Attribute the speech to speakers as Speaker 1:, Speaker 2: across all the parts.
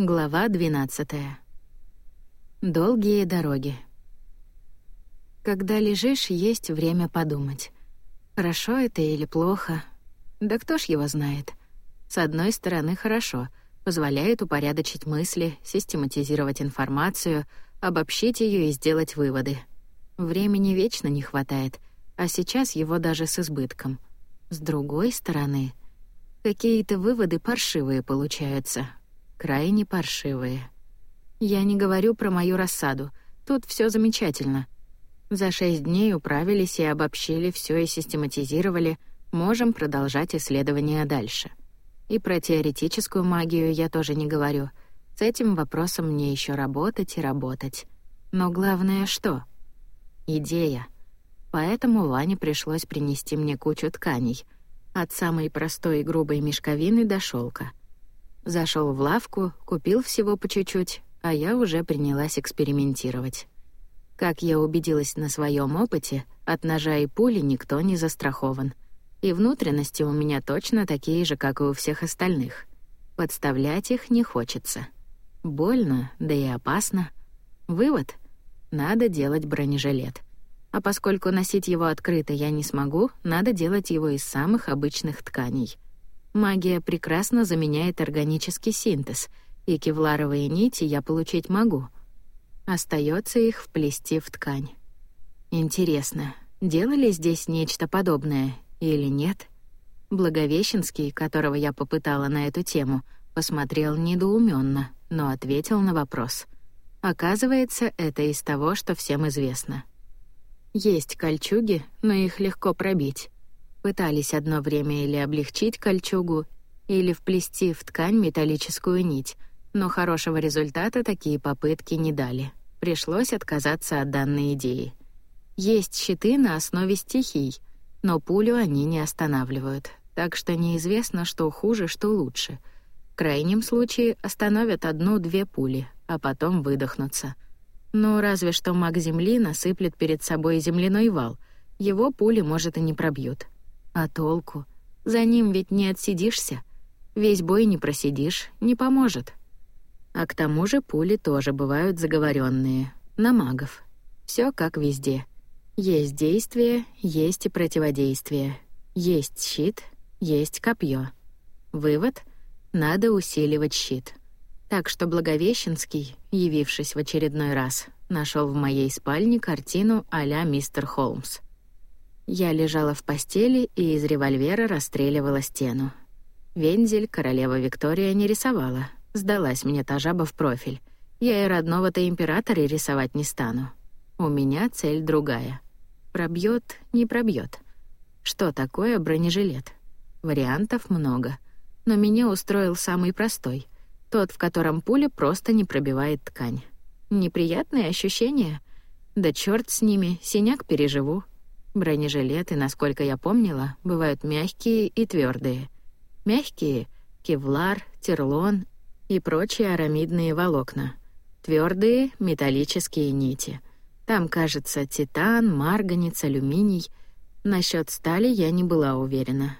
Speaker 1: Глава 12. Долгие дороги. Когда лежишь, есть время подумать. Хорошо это или плохо? Да кто ж его знает? С одной стороны, хорошо. Позволяет упорядочить мысли, систематизировать информацию, обобщить ее и сделать выводы. Времени вечно не хватает, а сейчас его даже с избытком. С другой стороны, какие-то выводы паршивые получаются, крайне паршивые. Я не говорю про мою рассаду. Тут все замечательно. За шесть дней управились и обобщили все и систематизировали. Можем продолжать исследования дальше. И про теоретическую магию я тоже не говорю. С этим вопросом мне еще работать и работать. Но главное что? Идея. Поэтому Ване пришлось принести мне кучу тканей. От самой простой и грубой мешковины до шелка. Зашел в лавку, купил всего по чуть-чуть, а я уже принялась экспериментировать. Как я убедилась на своем опыте, от ножа и пули никто не застрахован. И внутренности у меня точно такие же, как и у всех остальных. Подставлять их не хочется. Больно, да и опасно. Вывод — надо делать бронежилет. А поскольку носить его открыто я не смогу, надо делать его из самых обычных тканей — Магия прекрасно заменяет органический синтез, и кевларовые нити я получить могу. Остается их вплести в ткань. Интересно, делали здесь нечто подобное или нет? Благовещенский, которого я попытала на эту тему, посмотрел недоуменно, но ответил на вопрос. Оказывается, это из того, что всем известно. Есть кольчуги, но их легко пробить. Пытались одно время или облегчить кольчугу, или вплести в ткань металлическую нить, но хорошего результата такие попытки не дали. Пришлось отказаться от данной идеи. Есть щиты на основе стихий, но пулю они не останавливают, так что неизвестно, что хуже, что лучше. В крайнем случае остановят одну-две пули, а потом выдохнутся. Ну, разве что маг Земли насыплет перед собой земляной вал. Его пули, может, и не пробьют. А толку? За ним ведь не отсидишься. Весь бой не просидишь, не поможет. А к тому же пули тоже бывают заговоренные на магов. Все как везде. Есть действие, есть и противодействие. Есть щит, есть копье. Вывод — надо усиливать щит. Так что Благовещенский, явившись в очередной раз, нашел в моей спальне картину а-ля мистер Холмс. Я лежала в постели и из револьвера расстреливала стену. Вензель королева Виктория не рисовала. Сдалась мне та жаба в профиль. Я и родного-то императора рисовать не стану. У меня цель другая. Пробьет, не пробьет. Что такое бронежилет? Вариантов много. Но меня устроил самый простой. Тот, в котором пуля просто не пробивает ткань. Неприятные ощущения? Да черт с ними, синяк переживу. Бронежилеты, насколько я помнила, бывают мягкие и твердые. Мягкие — кевлар, терлон и прочие арамидные волокна. Твердые — металлические нити. Там, кажется, титан, марганец, алюминий. Насчет стали я не была уверена.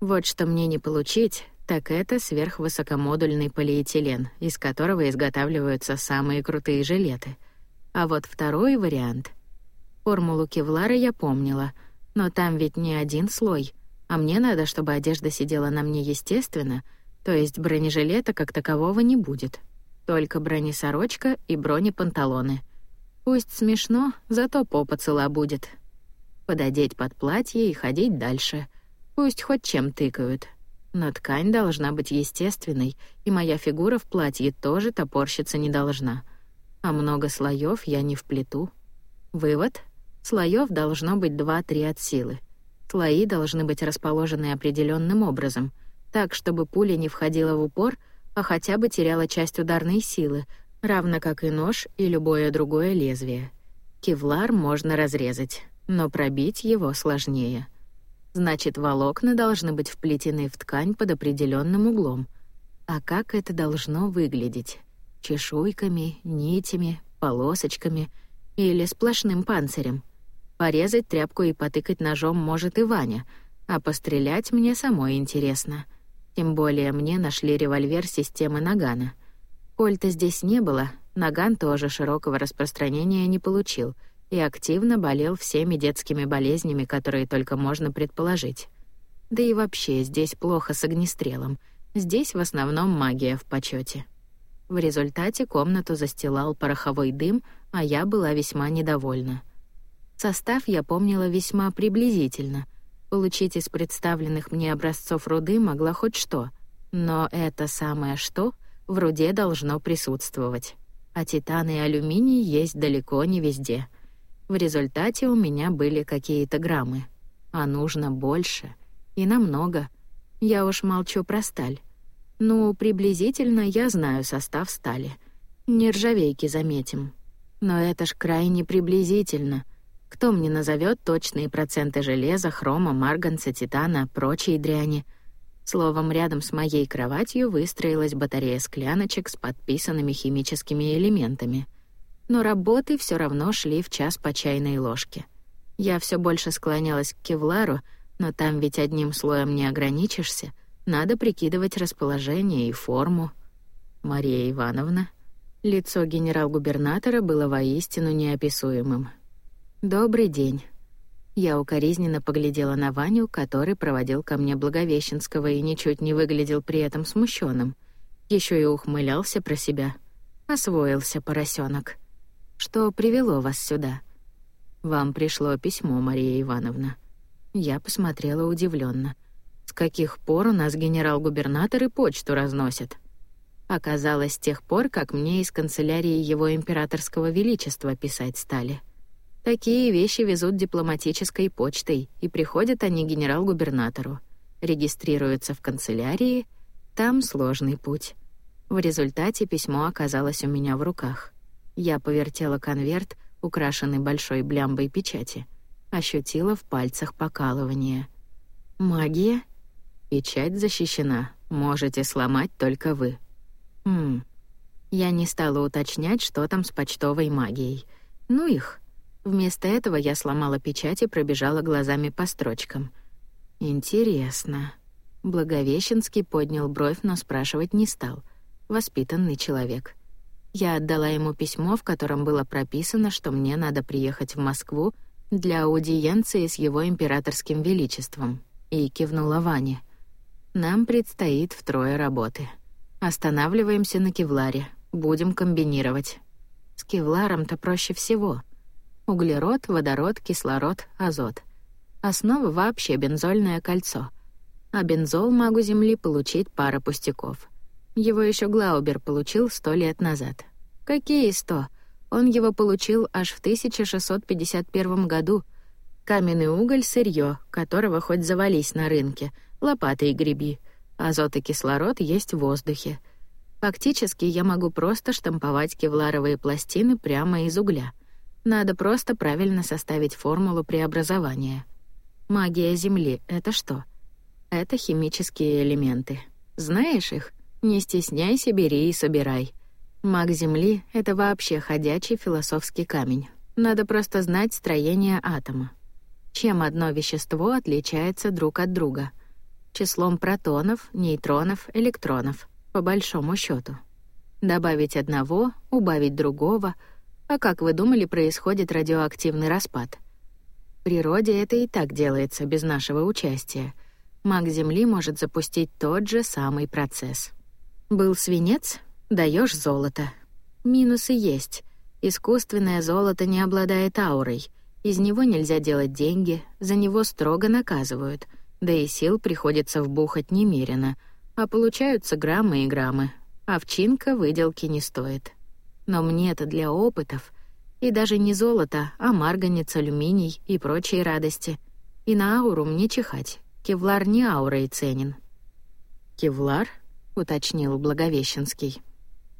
Speaker 1: Вот что мне не получить, так это сверхвысокомодульный полиэтилен, из которого изготавливаются самые крутые жилеты. А вот второй вариант — Формулу кевлара я помнила, но там ведь не один слой, а мне надо, чтобы одежда сидела на мне естественно, то есть бронежилета как такового не будет. Только бронесорочка и бронепанталоны. Пусть смешно, зато попа цела будет. Пододеть под платье и ходить дальше. Пусть хоть чем тыкают. Но ткань должна быть естественной, и моя фигура в платье тоже топорщиться не должна. А много слоев я не вплету. Вывод Слоев должно быть 2-3 от силы. Слои должны быть расположены определенным образом, так, чтобы пуля не входила в упор, а хотя бы теряла часть ударной силы, равно как и нож и любое другое лезвие. Кевлар можно разрезать, но пробить его сложнее. Значит, волокна должны быть вплетены в ткань под определенным углом. А как это должно выглядеть? Чешуйками, нитями, полосочками или сплошным панцирем? Порезать тряпку и потыкать ножом может и Ваня, а пострелять мне самой интересно. Тем более мне нашли револьвер системы Нагана. Кольта здесь не было, Наган тоже широкого распространения не получил и активно болел всеми детскими болезнями, которые только можно предположить. Да и вообще здесь плохо с огнестрелом. Здесь в основном магия в почете. В результате комнату застилал пороховой дым, а я была весьма недовольна. Состав я помнила весьма приблизительно. Получить из представленных мне образцов руды могла хоть что, но это самое «что» в руде должно присутствовать. А титан и алюминий есть далеко не везде. В результате у меня были какие-то граммы. А нужно больше. И намного. Я уж молчу про сталь. Ну, приблизительно я знаю состав стали. Нержавейки заметим. Но это ж крайне приблизительно. Кто мне назовет точные проценты железа, хрома, марганца, титана, прочей дряни? Словом, рядом с моей кроватью выстроилась батарея скляночек с подписанными химическими элементами. Но работы все равно шли в час по чайной ложке. Я все больше склонялась к кевлару, но там ведь одним слоем не ограничишься. Надо прикидывать расположение и форму. Мария Ивановна. Лицо генерал-губернатора было воистину неописуемым. «Добрый день». Я укоризненно поглядела на Ваню, который проводил ко мне Благовещенского и ничуть не выглядел при этом смущенным. Еще и ухмылялся про себя. Освоился поросенок. «Что привело вас сюда?» «Вам пришло письмо, Мария Ивановна». Я посмотрела удивленно. «С каких пор у нас генерал-губернаторы почту разносят?» Оказалось, с тех пор, как мне из канцелярии его императорского величества писать стали. Такие вещи везут дипломатической почтой, и приходят они генерал-губернатору. Регистрируются в канцелярии, там сложный путь. В результате письмо оказалось у меня в руках. Я повертела конверт, украшенный большой блямбой печати. Ощутила в пальцах покалывание. «Магия?» «Печать защищена. Можете сломать только вы», Хм. Я не стала уточнять, что там с почтовой магией. Ну их. Вместо этого я сломала печать и пробежала глазами по строчкам. Интересно. Благовещенский поднял бровь, но спрашивать не стал. Воспитанный человек. Я отдала ему письмо, в котором было прописано, что мне надо приехать в Москву для аудиенции с его императорским величеством, и кивнула Ване. Нам предстоит втрое работы. Останавливаемся на кевларе. Будем комбинировать. С кевларом-то проще всего. Углерод, водород, кислород, азот. Основа вообще бензольное кольцо. А бензол магу Земли получить пара пустяков. Его еще Глаубер получил сто лет назад. Какие сто? Он его получил аж в 1651 году. Каменный уголь — сырье, которого хоть завались на рынке, лопатой греби — Азот и кислород есть в воздухе. Фактически я могу просто штамповать кевларовые пластины прямо из угля. Надо просто правильно составить формулу преобразования. Магия Земли — это что? Это химические элементы. Знаешь их? Не стесняйся, бери и собирай. Маг Земли — это вообще ходячий философский камень. Надо просто знать строение атома. Чем одно вещество отличается друг от друга — числом протонов, нейтронов, электронов, по большому счету. Добавить одного, убавить другого. А как вы думали, происходит радиоактивный распад? В природе это и так делается без нашего участия. Маг Земли может запустить тот же самый процесс. Был свинец — даешь золото. Минусы есть. Искусственное золото не обладает аурой. Из него нельзя делать деньги, за него строго наказывают — да и сил приходится вбухать немерено, а получаются граммы и граммы. Овчинка выделки не стоит. Но мне-то для опытов. И даже не золото, а марганец, алюминий и прочие радости. И на ауру мне чихать. Кевлар не аурой ценен. «Кевлар?» — уточнил Благовещенский.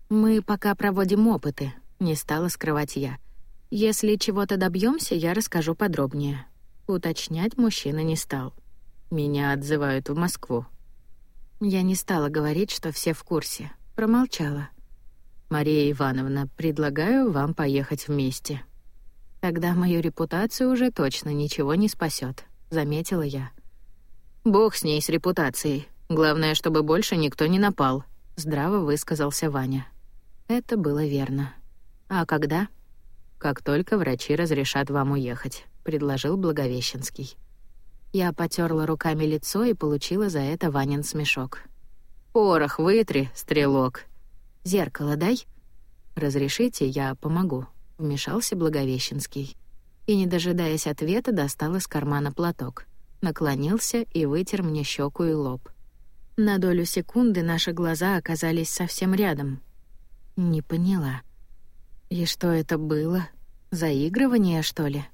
Speaker 1: «Мы пока проводим опыты», — не стала скрывать я. «Если чего-то добьемся, я расскажу подробнее». Уточнять мужчина не стал. Меня отзывают в Москву. Я не стала говорить, что все в курсе. Промолчала. Мария Ивановна, предлагаю вам поехать вместе. Тогда мою репутацию уже точно ничего не спасет, заметила я. Бог с ней с репутацией. Главное, чтобы больше никто не напал, здраво высказался Ваня. Это было верно. А когда? Как только врачи разрешат вам уехать, предложил Благовещенский. Я потерла руками лицо и получила за это Ванин смешок. Порох вытри, стрелок. Зеркало дай. Разрешите, я помогу, вмешался Благовещенский. И не дожидаясь ответа, достал из кармана платок, наклонился и вытер мне щеку и лоб. На долю секунды наши глаза оказались совсем рядом. Не поняла. И что это было? Заигрывание, что ли?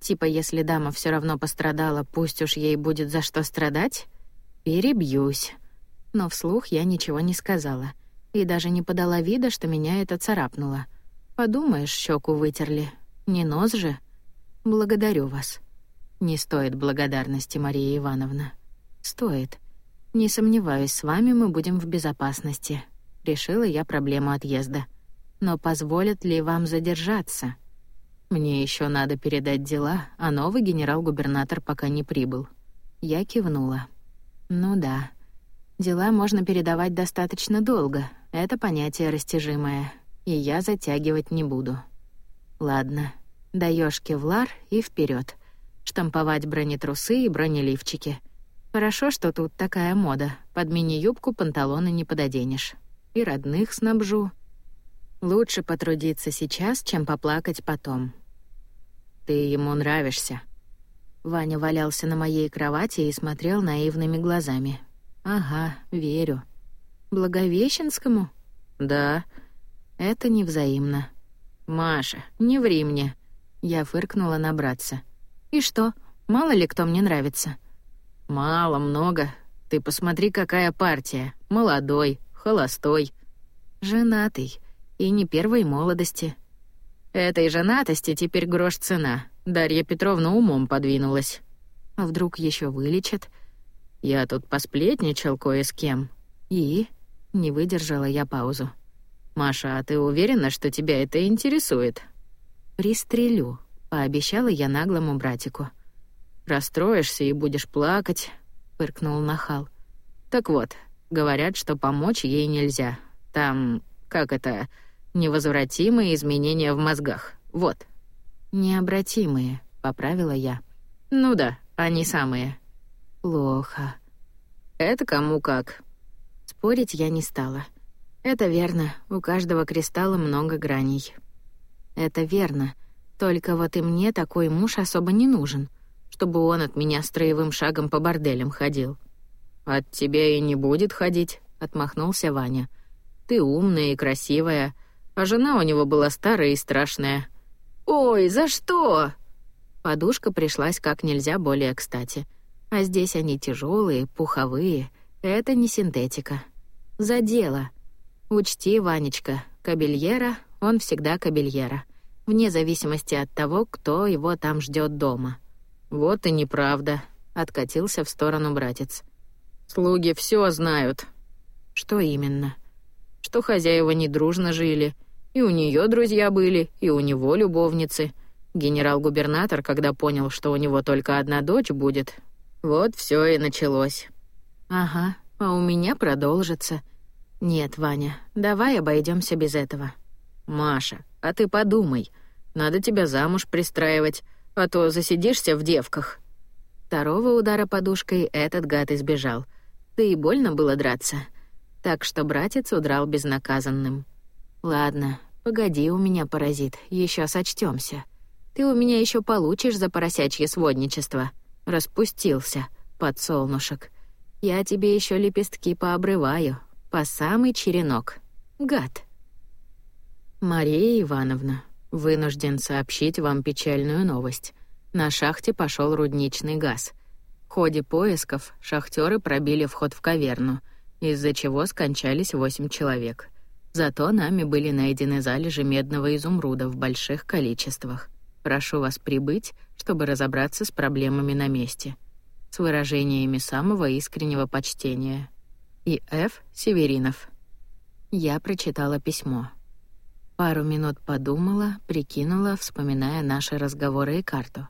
Speaker 1: Типа, если дама все равно пострадала, пусть уж ей будет за что страдать? Перебьюсь. Но вслух я ничего не сказала и даже не подала вида, что меня это царапнуло. Подумаешь, щеку вытерли. Не нос же. Благодарю вас. Не стоит благодарности, Мария Ивановна. Стоит. Не сомневаюсь, с вами мы будем в безопасности. Решила я проблему отъезда. Но позволят ли вам задержаться? Мне еще надо передать дела, а новый генерал-губернатор пока не прибыл. Я кивнула. Ну да. Дела можно передавать достаточно долго. Это понятие растяжимое, и я затягивать не буду. Ладно. Даёшь кевлар и вперед. Штамповать бронетрусы и бронеливчики. Хорошо, что тут такая мода. Под мини-юбку панталоны не пододенешь. И родных снабжу. Лучше потрудиться сейчас, чем поплакать потом. Ты ему нравишься. Ваня валялся на моей кровати и смотрел наивными глазами. Ага, верю. Благовещенскому? Да. Это невзаимно. Маша, не ври мне. Я фыркнула на братца. И что? Мало ли кто мне нравится. Мало, много. Ты посмотри, какая партия. Молодой, холостой. Женатый. И не первой молодости. Этой женатости теперь грош цена. Дарья Петровна умом подвинулась. А вдруг еще вылечат? Я тут посплетничал кое с кем. И? Не выдержала я паузу. «Маша, а ты уверена, что тебя это интересует?» «Пристрелю», — пообещала я наглому братику. Расстроишься и будешь плакать, фыркнул нахал. Так вот, говорят, что помочь ей нельзя. Там, как это, невозвратимые изменения в мозгах. Вот. Необратимые, поправила я. Ну да, они самые. Плохо. Это кому как. Спорить я не стала. Это верно, у каждого кристалла много граней. Это верно. Только вот и мне такой муж особо не нужен чтобы он от меня строевым шагом по борделям ходил. От тебя и не будет ходить, отмахнулся Ваня. Ты умная и красивая, а жена у него была старая и страшная. Ой, за что? Подушка пришлась как нельзя более кстати. А здесь они тяжелые, пуховые. Это не синтетика. За дело. Учти, Ванечка, кабельера, он всегда кабельера, вне зависимости от того, кто его там ждет дома. «Вот и неправда», — откатился в сторону братец. «Слуги все знают». «Что именно?» «Что хозяева недружно жили, и у нее друзья были, и у него любовницы. Генерал-губернатор, когда понял, что у него только одна дочь будет, вот все и началось». «Ага, а у меня продолжится». «Нет, Ваня, давай обойдемся без этого». «Маша, а ты подумай, надо тебя замуж пристраивать, а то засидишься в девках». Второго удара подушкой этот гад избежал. Да и больно было драться. Так что братец удрал безнаказанным. «Ладно, погоди у меня, паразит, еще сочтёмся. Ты у меня еще получишь за поросячье сводничество. Распустился, подсолнушек. Я тебе еще лепестки пообрываю, по самый черенок. Гад». «Мария Ивановна, Вынужден сообщить вам печальную новость. На шахте пошел рудничный газ. В ходе поисков шахтеры пробили вход в каверну, из-за чего скончались восемь человек. Зато нами были найдены залежи медного изумруда в больших количествах. Прошу вас прибыть, чтобы разобраться с проблемами на месте. С выражениями самого искреннего почтения. И Ф. Северинов. Я прочитала письмо. Пару минут подумала, прикинула, вспоминая наши разговоры и карту.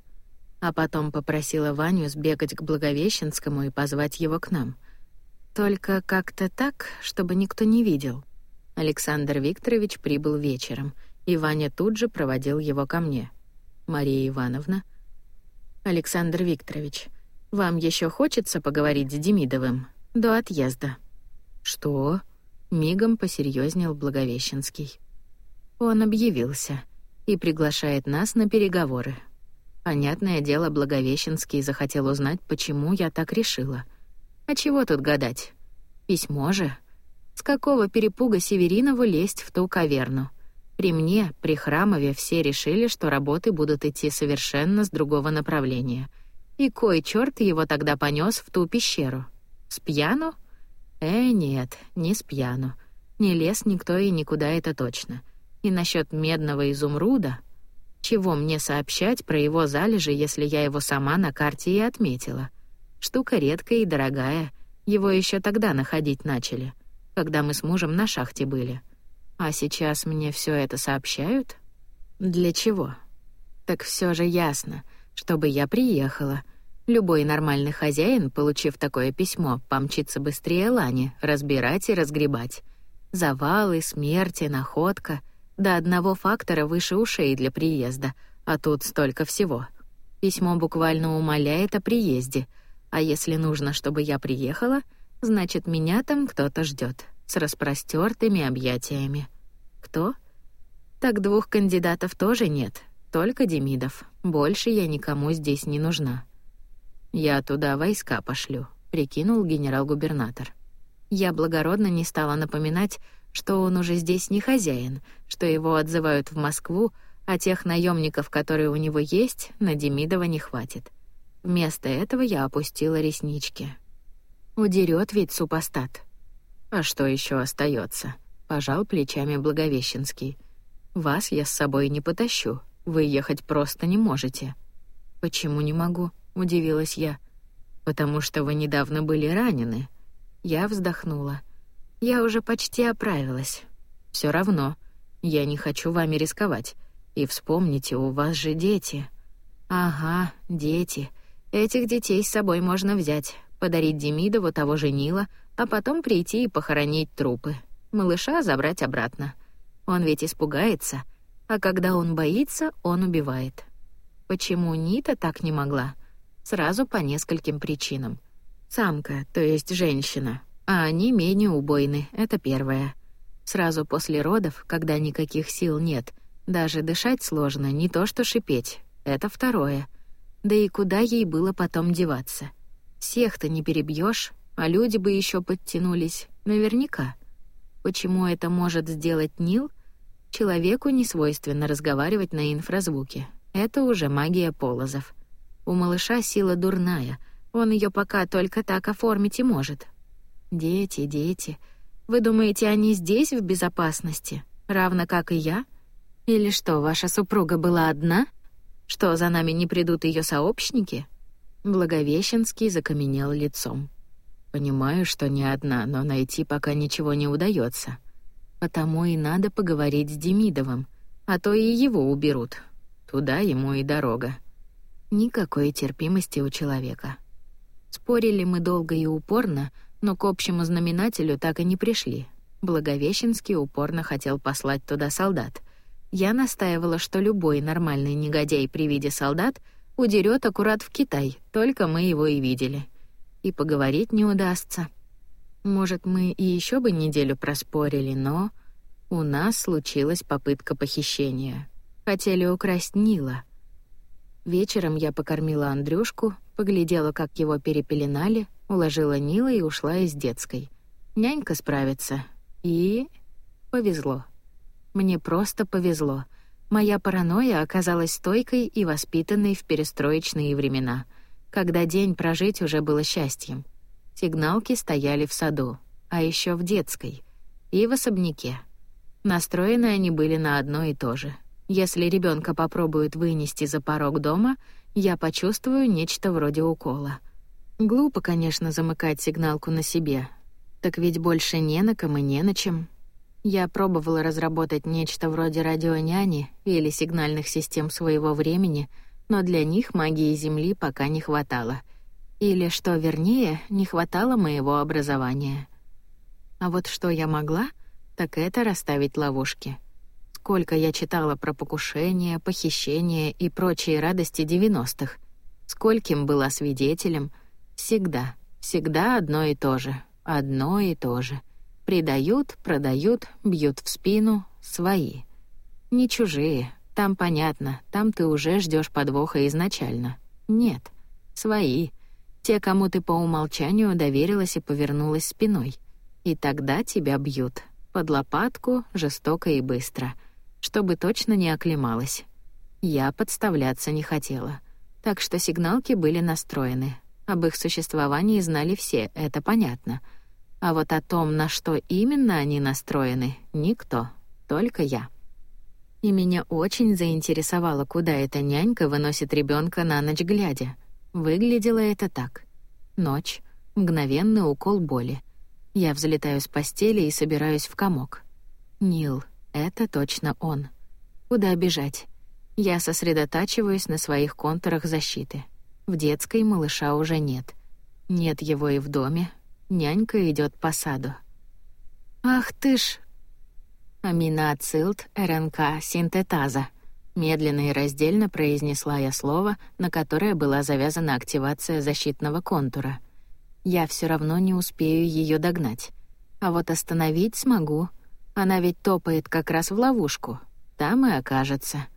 Speaker 1: А потом попросила Ваню сбегать к Благовещенскому и позвать его к нам. Только как-то так, чтобы никто не видел. Александр Викторович прибыл вечером, и Ваня тут же проводил его ко мне. Мария Ивановна. Александр Викторович, вам еще хочется поговорить с Демидовым до отъезда? Что? Мигом посерьезнел Благовещенский. Он объявился и приглашает нас на переговоры. Понятное дело, Благовещенский захотел узнать, почему я так решила. А чего тут гадать? Письмо же. С какого перепуга Северинову лезть в ту каверну? При мне, при Храмове, все решили, что работы будут идти совершенно с другого направления. И кой черт его тогда понес в ту пещеру? С пьяну? Э, нет, не с пьяну. Не лез никто и никуда это точно. И насчет медного изумруда... Чего мне сообщать про его залежи, если я его сама на карте и отметила? Штука редкая и дорогая. Его еще тогда находить начали, когда мы с мужем на шахте были. А сейчас мне все это сообщают? Для чего? Так все же ясно, чтобы я приехала. Любой нормальный хозяин, получив такое письмо, помчится быстрее Лани, разбирать и разгребать. Завалы, смерти, находка — до одного фактора выше ушей для приезда, а тут столько всего. Письмо буквально умоляет о приезде, а если нужно, чтобы я приехала, значит, меня там кто-то ждет с распростертыми объятиями. Кто? Так двух кандидатов тоже нет, только Демидов. Больше я никому здесь не нужна. Я туда войска пошлю, прикинул генерал-губернатор. Я благородно не стала напоминать, что он уже здесь не хозяин, что его отзывают в Москву, а тех наемников, которые у него есть, на Демидова не хватит. Вместо этого я опустила реснички. Удерет ведь супостат. А что еще остается? Пожал плечами Благовещенский. Вас я с собой не потащу. Вы ехать просто не можете. Почему не могу? удивилась я. Потому что вы недавно были ранены. Я вздохнула. Я уже почти оправилась. Все равно, я не хочу вами рисковать. И вспомните, у вас же дети. Ага, дети. Этих детей с собой можно взять, подарить Демидову того женила, а потом прийти и похоронить трупы. Малыша забрать обратно. Он ведь испугается, а когда он боится, он убивает. Почему Нита так не могла? Сразу по нескольким причинам. Самка, то есть женщина, а они менее убойны, это первое. Сразу после родов, когда никаких сил нет, даже дышать сложно, не то что шипеть, это второе. Да и куда ей было потом деваться? Всех-то не перебьешь, а люди бы еще подтянулись, наверняка. Почему это может сделать Нил? Человеку не свойственно разговаривать на инфразвуке. Это уже магия полозов. У малыша сила дурная, он ее пока только так оформить и может, Дети, дети. Вы думаете, они здесь в безопасности, равно как и я? Или что, ваша супруга была одна? Что, за нами не придут ее сообщники? Благовещенский закаменел лицом. Понимаю, что не одна, но найти пока ничего не удается. Потому и надо поговорить с Демидовым, а то и его уберут. Туда ему и дорога. Никакой терпимости у человека. Спорили мы долго и упорно, но к общему знаменателю так и не пришли. Благовещенский упорно хотел послать туда солдат. Я настаивала, что любой нормальный негодяй при виде солдат удерет аккурат в Китай, только мы его и видели. И поговорить не удастся. Может, мы и еще бы неделю проспорили, но у нас случилась попытка похищения. Хотели украсть Нила. Вечером я покормила Андрюшку, поглядела, как его перепеленали, Уложила Нила и ушла из детской. Нянька справится. И... повезло. Мне просто повезло. Моя паранойя оказалась стойкой и воспитанной в перестроечные времена, когда день прожить уже было счастьем. Сигналки стояли в саду, а еще в детской и в особняке. Настроены они были на одно и то же. Если ребенка попробуют вынести за порог дома, я почувствую нечто вроде укола — Глупо, конечно, замыкать сигналку на себе. Так ведь больше не на ком и не на чем. Я пробовала разработать нечто вроде радионяни или сигнальных систем своего времени, но для них магии Земли пока не хватало. Или, что вернее, не хватало моего образования. А вот что я могла, так это расставить ловушки. Сколько я читала про покушения, похищения и прочие радости девяностых. Скольким была свидетелем. Всегда, всегда одно и то же. Одно и то же. Предают, продают, бьют в спину. Свои. Не чужие. Там понятно, там ты уже ждешь подвоха изначально. Нет. Свои. Те, кому ты по умолчанию доверилась и повернулась спиной. И тогда тебя бьют. Под лопатку, жестоко и быстро. Чтобы точно не оклемалась. Я подставляться не хотела. Так что сигналки были настроены. Об их существовании знали все, это понятно. А вот о том, на что именно они настроены, никто, только я. И меня очень заинтересовало, куда эта нянька выносит ребенка на ночь глядя. Выглядело это так. Ночь, мгновенный укол боли. Я взлетаю с постели и собираюсь в комок. Нил, это точно он. Куда бежать? Я сосредотачиваюсь на своих контурах защиты. В детской малыша уже нет. Нет его и в доме. Нянька идет по саду. «Ах ты ж!» Аминоацилт РНК синтетаза. Медленно и раздельно произнесла я слово, на которое была завязана активация защитного контура. Я все равно не успею ее догнать. А вот остановить смогу. Она ведь топает как раз в ловушку. Там и окажется.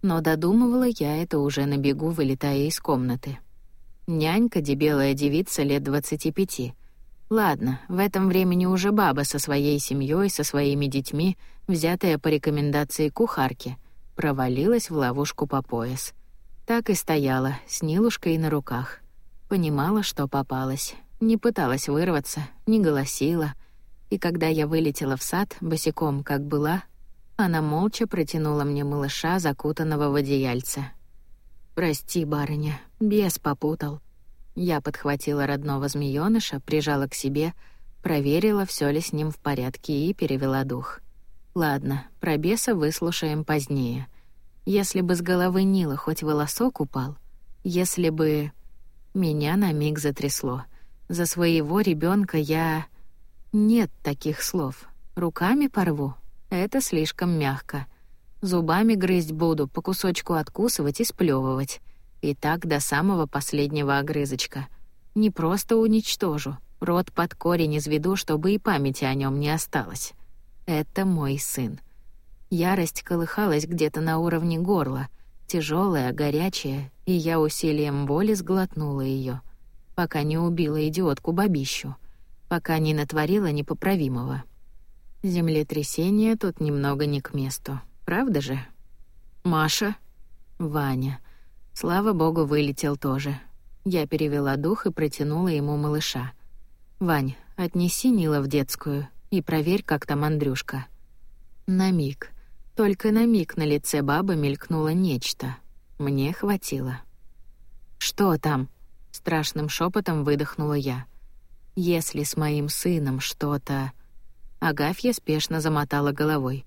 Speaker 1: Но додумывала я это уже на бегу, вылетая из комнаты. Нянька, дебелая девица лет двадцати пяти. Ладно, в этом времени уже баба со своей семьей, со своими детьми, взятая по рекомендации кухарки — провалилась в ловушку по пояс. Так и стояла, с Нилушкой на руках. Понимала, что попалась, не пыталась вырваться, не голосила. И когда я вылетела в сад, босиком, как была, она молча протянула мне малыша, закутанного в одеяльце. «Прости, барыня, бес попутал». Я подхватила родного змеёныша, прижала к себе, проверила, все ли с ним в порядке и перевела дух. Ладно, про беса выслушаем позднее. Если бы с головы Нила хоть волосок упал, если бы... Меня на миг затрясло. За своего ребенка я... Нет таких слов. Руками порву. Это слишком мягко. Зубами грызть буду, по кусочку откусывать и сплевывать. И так до самого последнего огрызочка. Не просто уничтожу. Рот под корень изведу, чтобы и памяти о нем не осталось. Это мой сын. Ярость колыхалась где-то на уровне горла, тяжелая, горячая, и я усилием воли сглотнула ее, пока не убила идиотку бабищу, пока не натворила непоправимого. Землетрясение тут немного не к месту, правда же? Маша, Ваня. Слава богу, вылетел тоже. Я перевела дух и протянула ему малыша. Вань, отнеси Нила в детскую и проверь, как там Андрюшка». На миг, только на миг на лице бабы мелькнуло нечто. Мне хватило. «Что там?» — страшным шепотом выдохнула я. «Если с моим сыном что-то...» Агафья спешно замотала головой.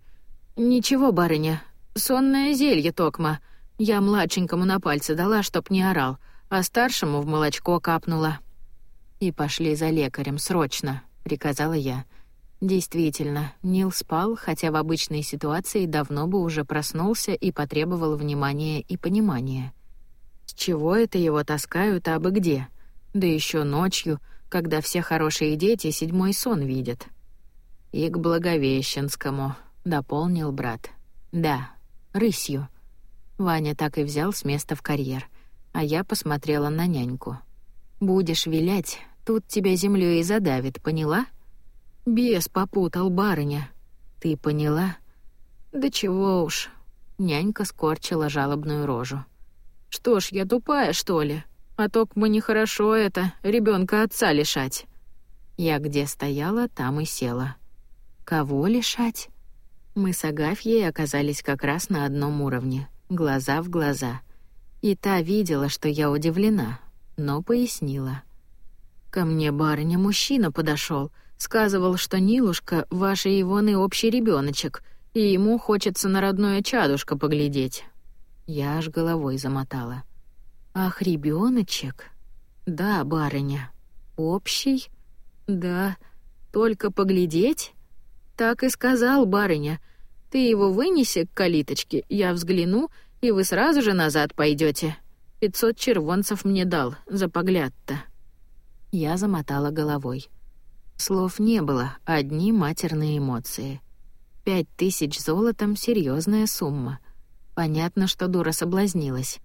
Speaker 1: «Ничего, барыня, сонное зелье токма. Я младшенькому на пальцы дала, чтоб не орал, а старшему в молочко капнула». «И пошли за лекарем, срочно», — приказала я. Действительно, Нил спал, хотя в обычной ситуации давно бы уже проснулся и потребовал внимания и понимания. С чего это его таскают, а бы где? Да еще ночью, когда все хорошие дети седьмой сон видят. «И к Благовещенскому», — дополнил брат. «Да, рысью». Ваня так и взял с места в карьер, а я посмотрела на няньку. «Будешь вилять, тут тебя землей и задавит, поняла?» Бес попутал барыня. Ты поняла? Да чего уж. Нянька скорчила жалобную рожу. Что ж, я тупая, что ли? А то мы нехорошо это, ребенка отца лишать. Я где стояла, там и села. Кого лишать? Мы с Агафьей оказались как раз на одном уровне, глаза в глаза. И та видела, что я удивлена, но пояснила. Ко мне барыня мужчина подошел, Сказывал, что Нилушка — вашей Ивоны общий ребеночек, и ему хочется на родное чадушка поглядеть. Я аж головой замотала. Ах, ребеночек? Да, барыня. Общий? Да. Только поглядеть? Так и сказал барыня. Ты его вынеси к калиточке, я взгляну, и вы сразу же назад пойдете. Пятьсот червонцев мне дал за погляд-то». Я замотала головой. Слов не было, одни матерные эмоции. Пять тысяч золотом — серьезная сумма. Понятно, что дура соблазнилась.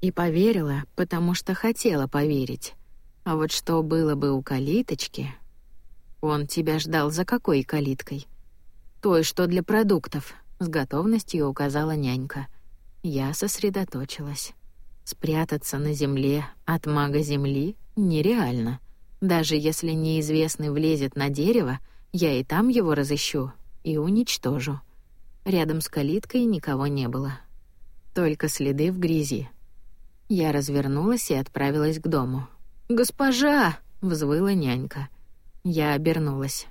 Speaker 1: И поверила, потому что хотела поверить. А вот что было бы у калиточки... Он тебя ждал за какой калиткой? Той, что для продуктов, с готовностью указала нянька. Я сосредоточилась. Спрятаться на земле от мага земли нереально. Даже если неизвестный влезет на дерево, я и там его разыщу и уничтожу. Рядом с калиткой никого не было. Только следы в грязи. Я развернулась и отправилась к дому. «Госпожа!» — взвыла нянька. Я обернулась.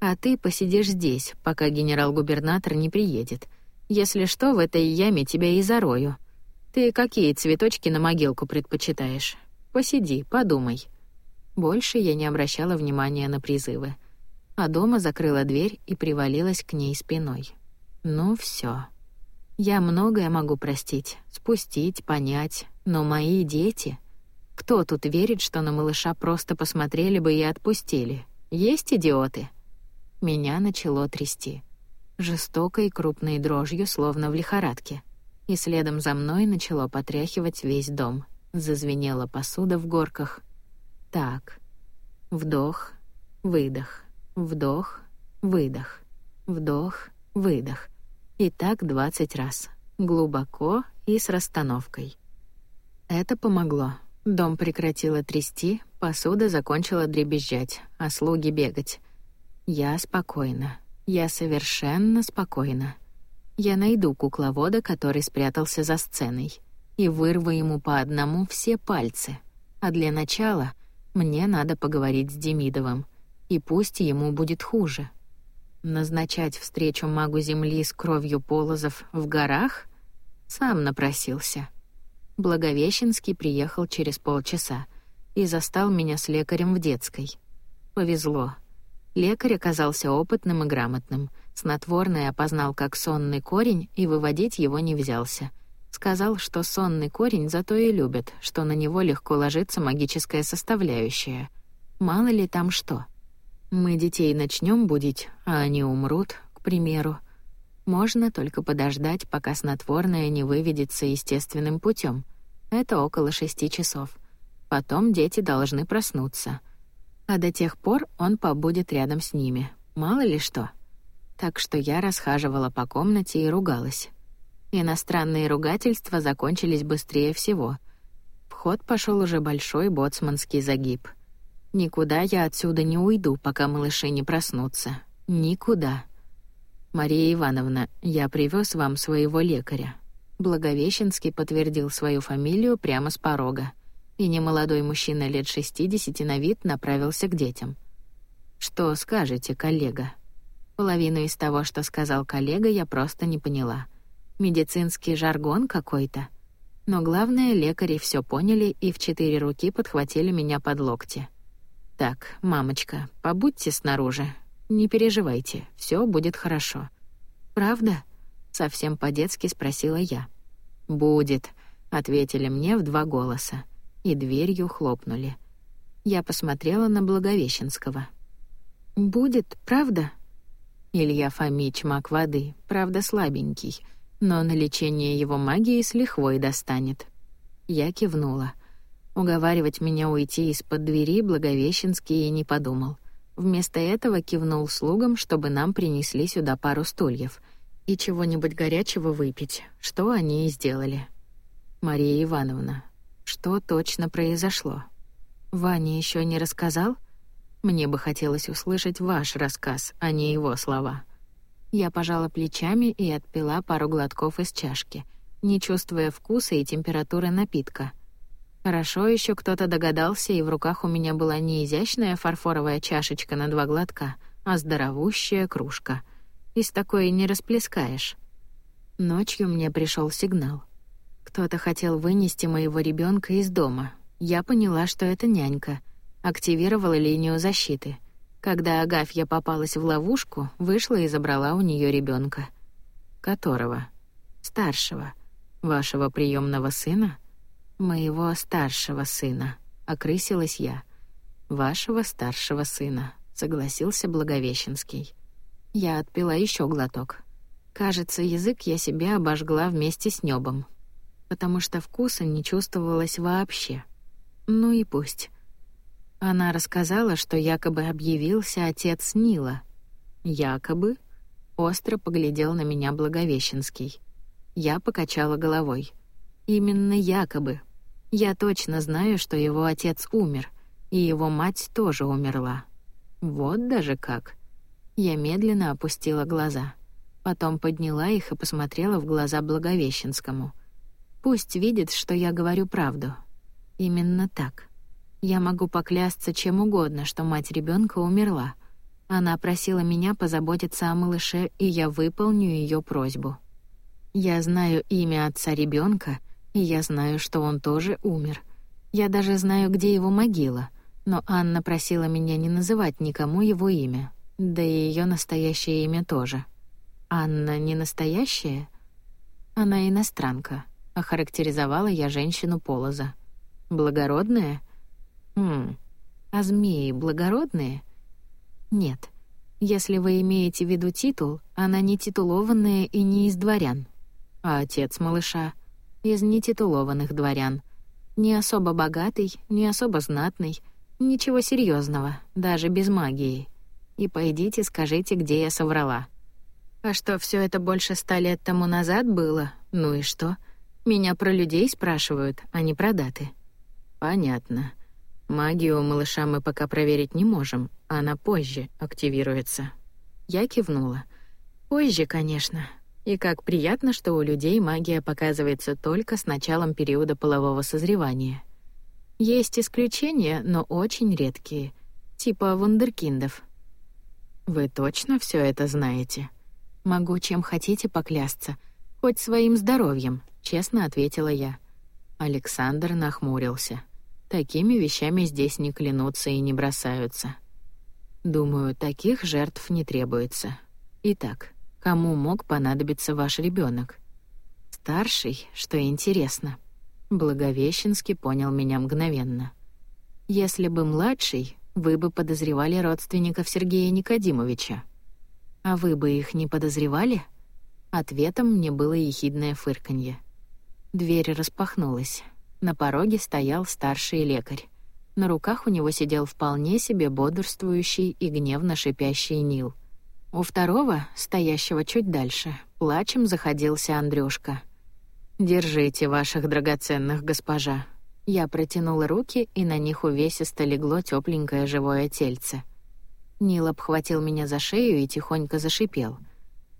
Speaker 1: «А ты посидишь здесь, пока генерал-губернатор не приедет. Если что, в этой яме тебя и зарою. Ты какие цветочки на могилку предпочитаешь? Посиди, подумай». Больше я не обращала внимания на призывы. А дома закрыла дверь и привалилась к ней спиной. Ну все. Я многое могу простить, спустить, понять, но мои дети... Кто тут верит, что на малыша просто посмотрели бы и отпустили? Есть идиоты? Меня начало трясти. Жестокой крупной дрожью, словно в лихорадке и следом за мной начало потряхивать весь дом. Зазвенела посуда в горках. Так. Вдох, выдох, вдох, выдох, вдох, выдох. И так двадцать раз. Глубоко и с расстановкой. Это помогло. Дом прекратило трясти, посуда закончила дребезжать, а слуги бегать. Я спокойна. Я совершенно спокойна. Я найду кукловода, который спрятался за сценой, и вырву ему по одному все пальцы. А для начала мне надо поговорить с Демидовым, и пусть ему будет хуже. Назначать встречу магу Земли с кровью полозов в горах? Сам напросился. Благовещенский приехал через полчаса и застал меня с лекарем в детской. Повезло. Лекарь оказался опытным и грамотным — Снотворное опознал как сонный корень и выводить его не взялся. Сказал, что сонный корень зато и любит, что на него легко ложится магическая составляющая. Мало ли там что. Мы детей начнем будить, а они умрут, к примеру. Можно только подождать, пока снотворное не выведется естественным путем. Это около шести часов. Потом дети должны проснуться. А до тех пор он побудет рядом с ними. Мало ли что так что я расхаживала по комнате и ругалась. Иностранные ругательства закончились быстрее всего. В ход пошел уже большой боцманский загиб. Никуда я отсюда не уйду, пока малыши не проснутся. Никуда. Мария Ивановна, я привез вам своего лекаря. Благовещенский подтвердил свою фамилию прямо с порога. И немолодой мужчина лет 60 на вид направился к детям. Что скажете, коллега? Половину из того, что сказал коллега, я просто не поняла. Медицинский жаргон какой-то. Но главное, лекари все поняли и в четыре руки подхватили меня под локти. «Так, мамочка, побудьте снаружи. Не переживайте, все будет хорошо». «Правда?» — совсем по-детски спросила я. «Будет», — ответили мне в два голоса. И дверью хлопнули. Я посмотрела на Благовещенского. «Будет, правда?» Илья Фомич маг воды, правда слабенький, но на лечение его магии с лихвой достанет. Я кивнула. Уговаривать меня уйти из-под двери Благовещенский и не подумал. Вместо этого кивнул слугам, чтобы нам принесли сюда пару стульев и чего-нибудь горячего выпить, что они и сделали. Мария Ивановна, что точно произошло? Ваня еще не рассказал? — мне бы хотелось услышать ваш рассказ, а не его слова. Я пожала плечами и отпила пару глотков из чашки, не чувствуя вкуса и температуры напитка. Хорошо еще кто-то догадался, и в руках у меня была не изящная фарфоровая чашечка на два глотка, а здоровущая кружка. Из такой не расплескаешь. Ночью мне пришел сигнал. Кто-то хотел вынести моего ребенка из дома. Я поняла, что это нянька — активировала линию защиты. Когда Агафья попалась в ловушку, вышла и забрала у нее ребенка. Которого? Старшего. Вашего приемного сына? Моего старшего сына. Окрысилась я. Вашего старшего сына, согласился Благовещенский. Я отпила еще глоток. Кажется, язык я себе обожгла вместе с небом, потому что вкуса не чувствовалось вообще. Ну и пусть. Она рассказала, что якобы объявился отец Нила. Якобы? Остро поглядел на меня Благовещенский. Я покачала головой. Именно якобы. Я точно знаю, что его отец умер, и его мать тоже умерла. Вот даже как. Я медленно опустила глаза. Потом подняла их и посмотрела в глаза Благовещенскому. Пусть видит, что я говорю правду. Именно так. Я могу поклясться чем угодно, что мать ребенка умерла. Она просила меня позаботиться о малыше, и я выполню ее просьбу. Я знаю имя отца ребенка, и я знаю, что он тоже умер. Я даже знаю, где его могила, но Анна просила меня не называть никому его имя, да и ее настоящее имя тоже. Анна не настоящая? Она иностранка, охарактеризовала я женщину Полоза. Благородная? Хм. А змеи благородные? Нет. Если вы имеете в виду титул, она не титулованная и не из дворян. А отец малыша из нетитулованных дворян. Не особо богатый, не особо знатный, ничего серьезного, даже без магии. И пойдите, скажите, где я соврала. А что, все это больше ста лет тому назад было? Ну и что? Меня про людей спрашивают, а не про даты. Понятно. Магию малыша мы пока проверить не можем, она позже активируется. Я кивнула. Позже, конечно. И как приятно, что у людей магия показывается только с началом периода полового созревания. Есть исключения, но очень редкие, типа вундеркиндов. Вы точно все это знаете? Могу чем хотите поклясться, хоть своим здоровьем, честно ответила я. Александр нахмурился. Такими вещами здесь не клянутся и не бросаются. Думаю, таких жертв не требуется. Итак, кому мог понадобиться ваш ребенок? Старший, что интересно. Благовещенский понял меня мгновенно. Если бы младший, вы бы подозревали родственников Сергея Никодимовича. А вы бы их не подозревали? Ответом мне было ехидное фырканье. Дверь распахнулась. На пороге стоял старший лекарь. На руках у него сидел вполне себе бодрствующий и гневно шипящий Нил. У второго, стоящего чуть дальше, плачем заходился Андрюшка. «Держите ваших драгоценных, госпожа». Я протянула руки, и на них увесисто легло тепленькое живое тельце. Нил обхватил меня за шею и тихонько зашипел.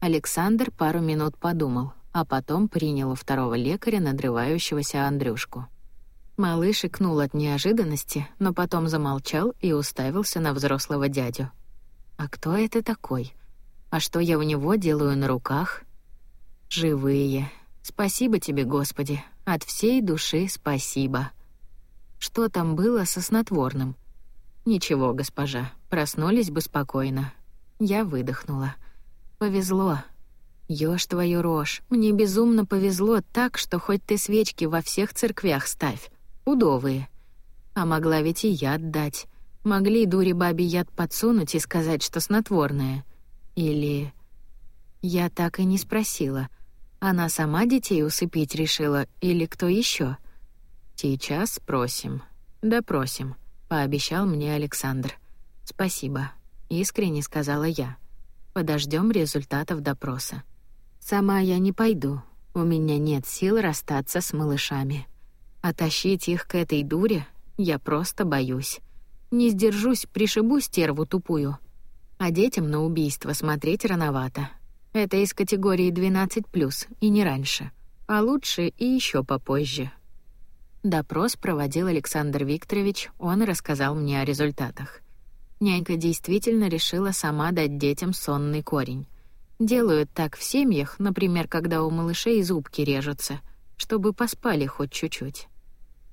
Speaker 1: Александр пару минут подумал а потом принял у второго лекаря надрывающегося Андрюшку. Малыш икнул от неожиданности, но потом замолчал и уставился на взрослого дядю. «А кто это такой? А что я у него делаю на руках?» «Живые. Спасибо тебе, Господи. От всей души спасибо». «Что там было со снотворным?» «Ничего, госпожа. Проснулись бы спокойно». Я выдохнула. «Повезло. Ёж твою рожь, мне безумно повезло так, что хоть ты свечки во всех церквях ставь. Удовые. А могла ведь и яд дать. Могли дури бабе яд подсунуть и сказать, что снотворное. Или... Я так и не спросила. Она сама детей усыпить решила или кто еще? Сейчас спросим. Допросим, пообещал мне Александр. Спасибо, искренне сказала я. Подождем результатов допроса. Сама я не пойду. У меня нет сил расстаться с малышами. А тащить их к этой дуре я просто боюсь. Не сдержусь, пришибу стерву тупую. А детям на убийство смотреть рановато. Это из категории 12+, и не раньше. А лучше и еще попозже. Допрос проводил Александр Викторович, он рассказал мне о результатах. Нянька действительно решила сама дать детям сонный корень. Делают так в семьях, например, когда у малышей зубки режутся, чтобы поспали хоть чуть-чуть.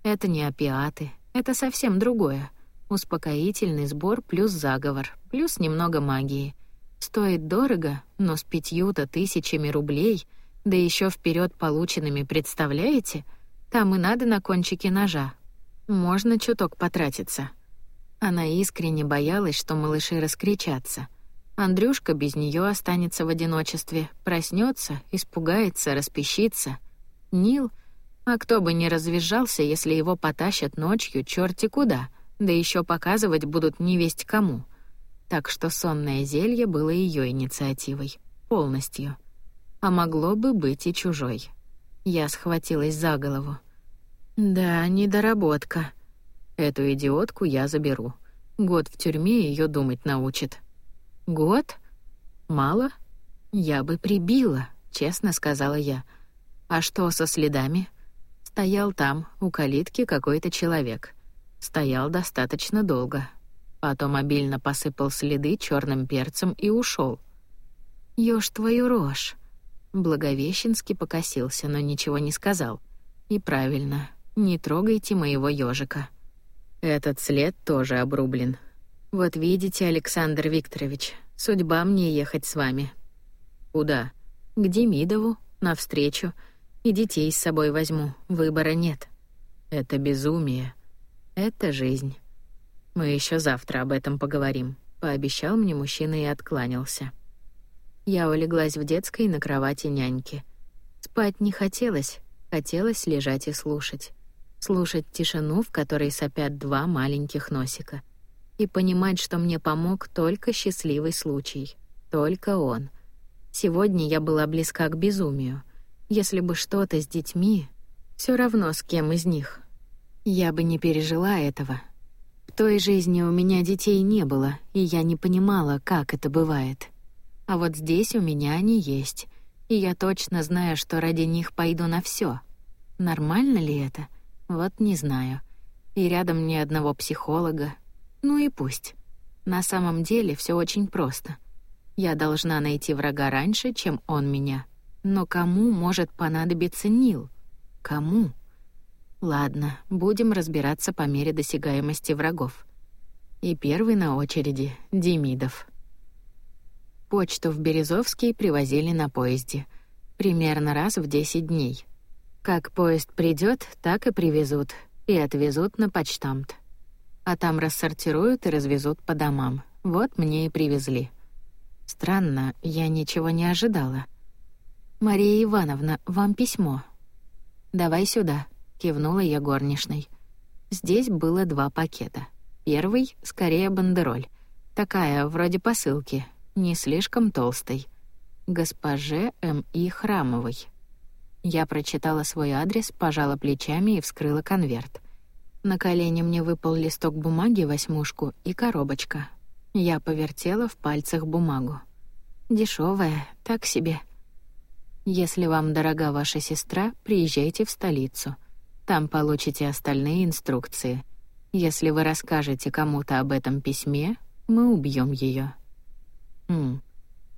Speaker 1: Это не опиаты, это совсем другое. Успокоительный сбор плюс заговор, плюс немного магии. Стоит дорого, но с пятью-то тысячами рублей, да еще вперед полученными, представляете? Там и надо на кончике ножа. Можно чуток потратиться. Она искренне боялась, что малыши раскричатся. Андрюшка без нее останется в одиночестве, проснется, испугается, распищится. Нил, а кто бы не развизжался, если его потащат ночью черти куда, да еще показывать будут невесть кому. Так что сонное зелье было ее инициативой. Полностью. А могло бы быть и чужой. Я схватилась за голову. «Да, недоработка. Эту идиотку я заберу. Год в тюрьме ее думать научит». «Год? Мало? Я бы прибила», — честно сказала я. «А что со следами?» Стоял там, у калитки, какой-то человек. Стоял достаточно долго. Потом обильно посыпал следы черным перцем и ушел. «Ёж твою рожь!» Благовещенский покосился, но ничего не сказал. «И правильно, не трогайте моего ежика. Этот след тоже обрублен. Вот видите, Александр Викторович, судьба мне ехать с вами. Куда? К Демидову, навстречу. И детей с собой возьму, выбора нет. Это безумие. Это жизнь. Мы еще завтра об этом поговорим, пообещал мне мужчина и откланялся. Я улеглась в детской на кровати няньки. Спать не хотелось, хотелось лежать и слушать слушать тишину, в которой сопят два маленьких носика, и понимать, что мне помог только счастливый случай, только он. Сегодня я была близка к безумию. Если бы что-то с детьми, все равно с кем из них, я бы не пережила этого. В той жизни у меня детей не было, и я не понимала, как это бывает. А вот здесь у меня они есть, и я точно знаю, что ради них пойду на все. Нормально ли это? Вот не знаю. И рядом ни одного психолога. Ну и пусть. На самом деле все очень просто. Я должна найти врага раньше, чем он меня. Но кому может понадобиться Нил? Кому? Ладно, будем разбираться по мере досягаемости врагов. И первый на очереди — Демидов. Почту в Березовский привозили на поезде. Примерно раз в 10 дней. Как поезд придет, так и привезут и отвезут на почтамт. А там рассортируют и развезут по домам. Вот мне и привезли. Странно, я ничего не ожидала. Мария Ивановна, вам письмо. Давай сюда, кивнула я горничной. Здесь было два пакета. Первый скорее бандероль. Такая, вроде посылки, не слишком толстой. Госпоже М.И. Храмовой. Я прочитала свой адрес, пожала плечами и вскрыла конверт. На колени мне выпал листок бумаги восьмушку и коробочка. Я повертела в пальцах бумагу. Дешевая, так себе. Если вам дорога ваша сестра, приезжайте в столицу. Там получите остальные инструкции. Если вы расскажете кому-то об этом письме, мы убьем ее. Хм.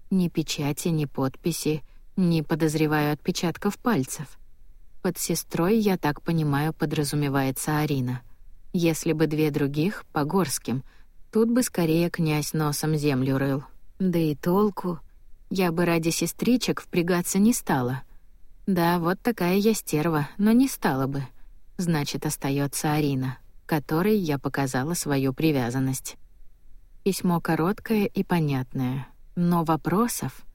Speaker 1: Ни печати, ни подписи — не подозреваю отпечатков пальцев. Под сестрой, я так понимаю, подразумевается Арина. Если бы две других, по горским, тут бы скорее князь носом землю рыл. Да и толку. Я бы ради сестричек впрягаться не стала. Да, вот такая я стерва, но не стала бы. Значит, остается Арина, которой я показала свою привязанность. Письмо короткое и понятное, но вопросов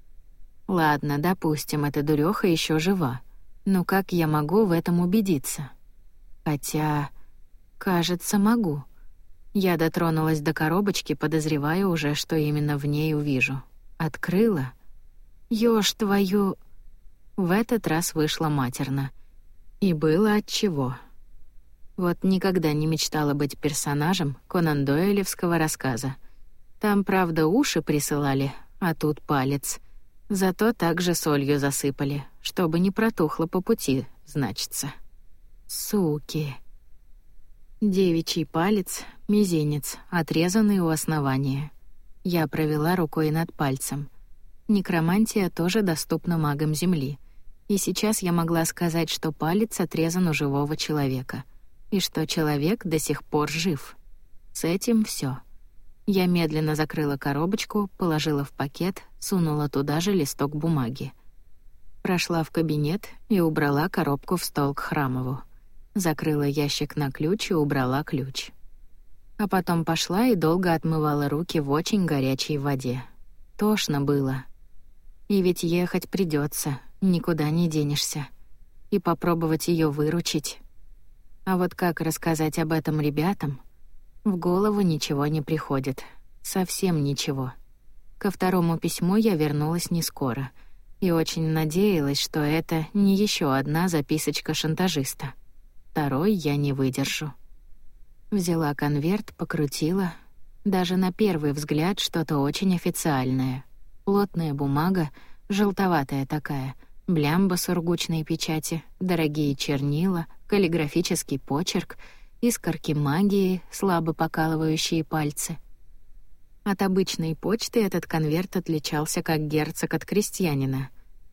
Speaker 1: Ладно, допустим, эта дурёха ещё жива. Но как я могу в этом убедиться? Хотя, кажется, могу. Я дотронулась до коробочки, подозревая уже, что именно в ней увижу. Открыла. Ёж твою... В этот раз вышла матерно. И было от чего. Вот никогда не мечтала быть персонажем Конан Дойлевского рассказа. Там, правда, уши присылали, а тут палец — Зато также солью засыпали, чтобы не протухло по пути, значится. Суки. Девичий палец, мизинец, отрезанный у основания. Я провела рукой над пальцем. Некромантия тоже доступна магам Земли. И сейчас я могла сказать, что палец отрезан у живого человека. И что человек до сих пор жив. С этим все. Я медленно закрыла коробочку, положила в пакет, сунула туда же листок бумаги. Прошла в кабинет и убрала коробку в стол к Храмову. Закрыла ящик на ключ и убрала ключ. А потом пошла и долго отмывала руки в очень горячей воде. Тошно было. И ведь ехать придется, никуда не денешься. И попробовать ее выручить. А вот как рассказать об этом ребятам? В голову ничего не приходит. Совсем ничего. Ко второму письму я вернулась не скоро и очень надеялась, что это не еще одна записочка шантажиста. Второй я не выдержу. Взяла конверт, покрутила. Даже на первый взгляд что-то очень официальное. Плотная бумага, желтоватая такая, блямба с ургучной печати, дорогие чернила, каллиграфический почерк, искорки магии, слабо покалывающие пальцы. От обычной почты этот конверт отличался как герцог от крестьянина.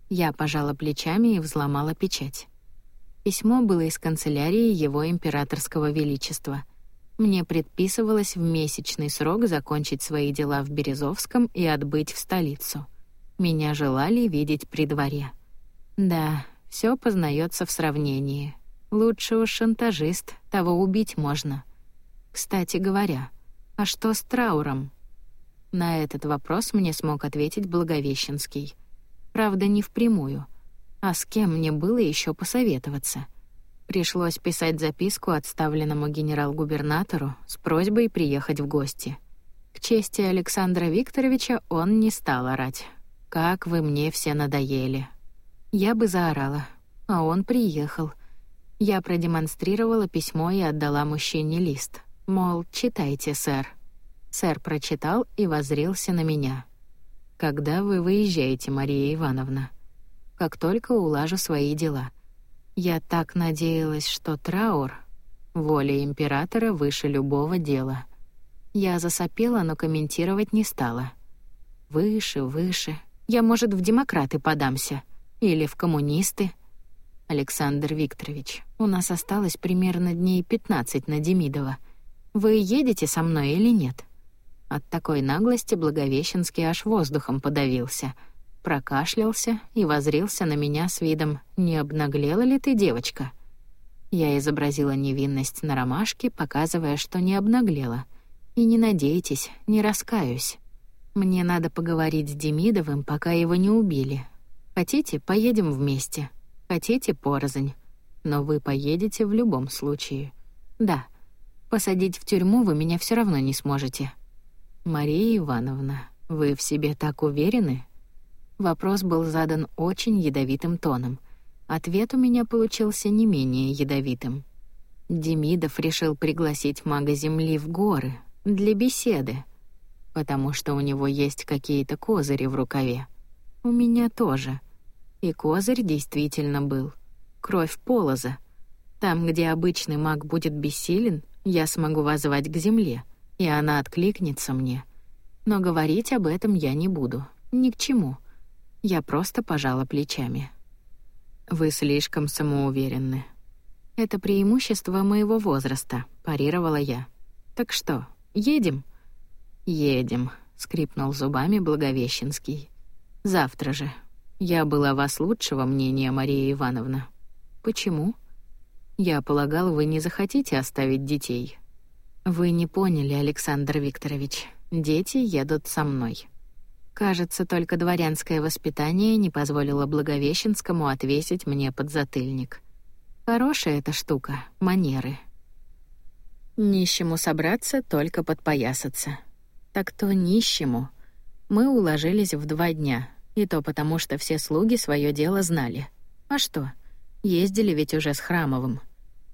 Speaker 1: Я пожала плечами и взломала печать. Письмо было из канцелярии его императорского величества — мне предписывалось в месячный срок закончить свои дела в Березовском и отбыть в столицу. Меня желали видеть при дворе. Да, все познается в сравнении. Лучше уж шантажист, того убить можно. Кстати говоря, а что с трауром? На этот вопрос мне смог ответить Благовещенский. Правда, не впрямую. А с кем мне было еще посоветоваться? — Пришлось писать записку отставленному генерал-губернатору с просьбой приехать в гости. К чести Александра Викторовича он не стал орать. «Как вы мне все надоели!» Я бы заорала, а он приехал. Я продемонстрировала письмо и отдала мужчине лист. Мол, читайте, сэр. Сэр прочитал и воззрился на меня. «Когда вы выезжаете, Мария Ивановна?» «Как только улажу свои дела». Я так надеялась, что траур, воля императора выше любого дела. Я засопела, но комментировать не стала. Выше, выше. Я, может, в демократы подамся. Или в коммунисты. Александр Викторович, у нас осталось примерно дней 15 на Демидова. Вы едете со мной или нет? От такой наглости Благовещенский аж воздухом подавился — прокашлялся и возрился на меня с видом «Не обнаглела ли ты, девочка?» Я изобразила невинность на ромашке, показывая, что не обнаглела. И не надейтесь, не раскаюсь. Мне надо поговорить с Демидовым, пока его не убили. Хотите, поедем вместе. Хотите, порознь. Но вы поедете в любом случае. Да, посадить в тюрьму вы меня все равно не сможете. Мария Ивановна, вы в себе так уверены? Вопрос был задан очень ядовитым тоном. Ответ у меня получился не менее ядовитым. Демидов решил пригласить мага Земли в горы для беседы, потому что у него есть какие-то козыри в рукаве. У меня тоже. И козырь действительно был. Кровь полоза. Там, где обычный маг будет бессилен, я смогу возвать к земле, и она откликнется мне. Но говорить об этом я не буду. Ни к чему. — я просто пожала плечами. Вы слишком самоуверенны. Это преимущество моего возраста, парировала я. Так что, едем? Едем, скрипнул зубами Благовещенский. Завтра же. Я была вас лучшего мнения, Мария Ивановна. Почему? Я полагал, вы не захотите оставить детей. Вы не поняли, Александр Викторович. Дети едут со мной. Кажется, только дворянское воспитание не позволило Благовещенскому отвесить мне подзатыльник. Хорошая эта штука, манеры. Нищему собраться, только подпоясаться. Так то нищему. Мы уложились в два дня, и то потому, что все слуги свое дело знали. А что? Ездили ведь уже с Храмовым.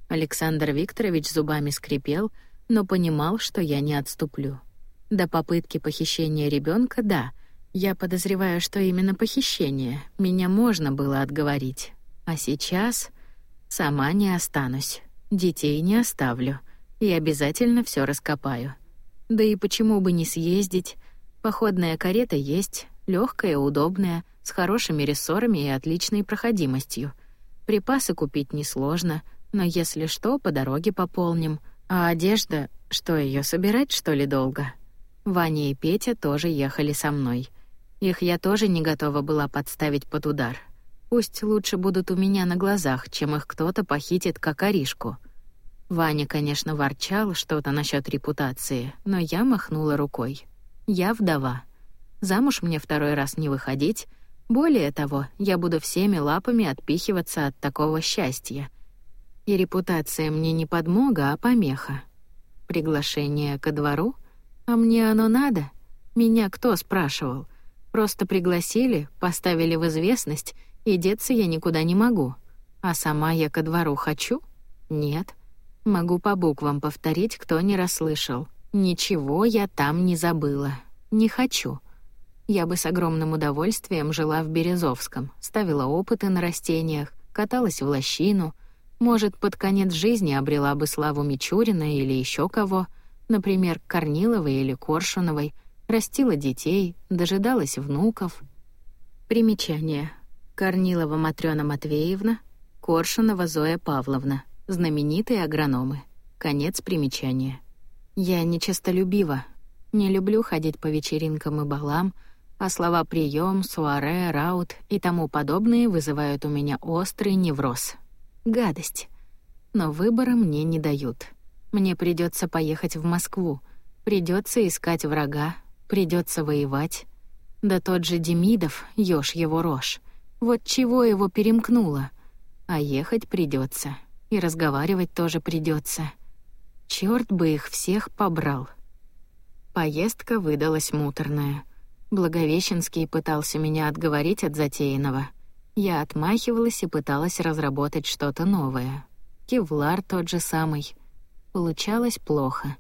Speaker 1: Александр Викторович зубами скрипел, но понимал, что я не отступлю. До попытки похищения ребенка, да — я подозреваю, что именно похищение. Меня можно было отговорить. А сейчас сама не останусь. Детей не оставлю. И обязательно все раскопаю. Да и почему бы не съездить? Походная карета есть, легкая, удобная, с хорошими рессорами и отличной проходимостью. Припасы купить несложно, но если что, по дороге пополним. А одежда, что ее собирать, что ли, долго? Ваня и Петя тоже ехали со мной. Их я тоже не готова была подставить под удар. Пусть лучше будут у меня на глазах, чем их кто-то похитит как оришку. Ваня, конечно, ворчал что-то насчет репутации, но я махнула рукой. Я вдова. Замуж мне второй раз не выходить. Более того, я буду всеми лапами отпихиваться от такого счастья. И репутация мне не подмога, а помеха. Приглашение ко двору? А мне оно надо? Меня кто спрашивал? Просто пригласили, поставили в известность, и деться я никуда не могу. А сама я ко двору хочу? Нет. Могу по буквам повторить, кто не расслышал. Ничего я там не забыла. Не хочу. Я бы с огромным удовольствием жила в Березовском, ставила опыты на растениях, каталась в лощину — может, под конец жизни обрела бы славу Мичурина или еще кого, например, Корниловой или Коршуновой, растила детей, дожидалась внуков. Примечание. Корнилова Матрёна Матвеевна, Коршунова Зоя Павловна, знаменитые агрономы. Конец примечания. Я нечестолюбива, не люблю ходить по вечеринкам и балам, а слова прием, суаре, раут и тому подобные вызывают у меня острый невроз. Гадость. Но выбора мне не дают. Мне придется поехать в Москву, придется искать врага, придется воевать. Да тот же Демидов, ёж его рожь. Вот чего его перемкнуло. А ехать придется, и разговаривать тоже придется. Черт бы их всех побрал. Поездка выдалась муторная. Благовещенский пытался меня отговорить от затеянного. Я отмахивалась и пыталась разработать что-то новое. Кевлар тот же самый. Получалось плохо.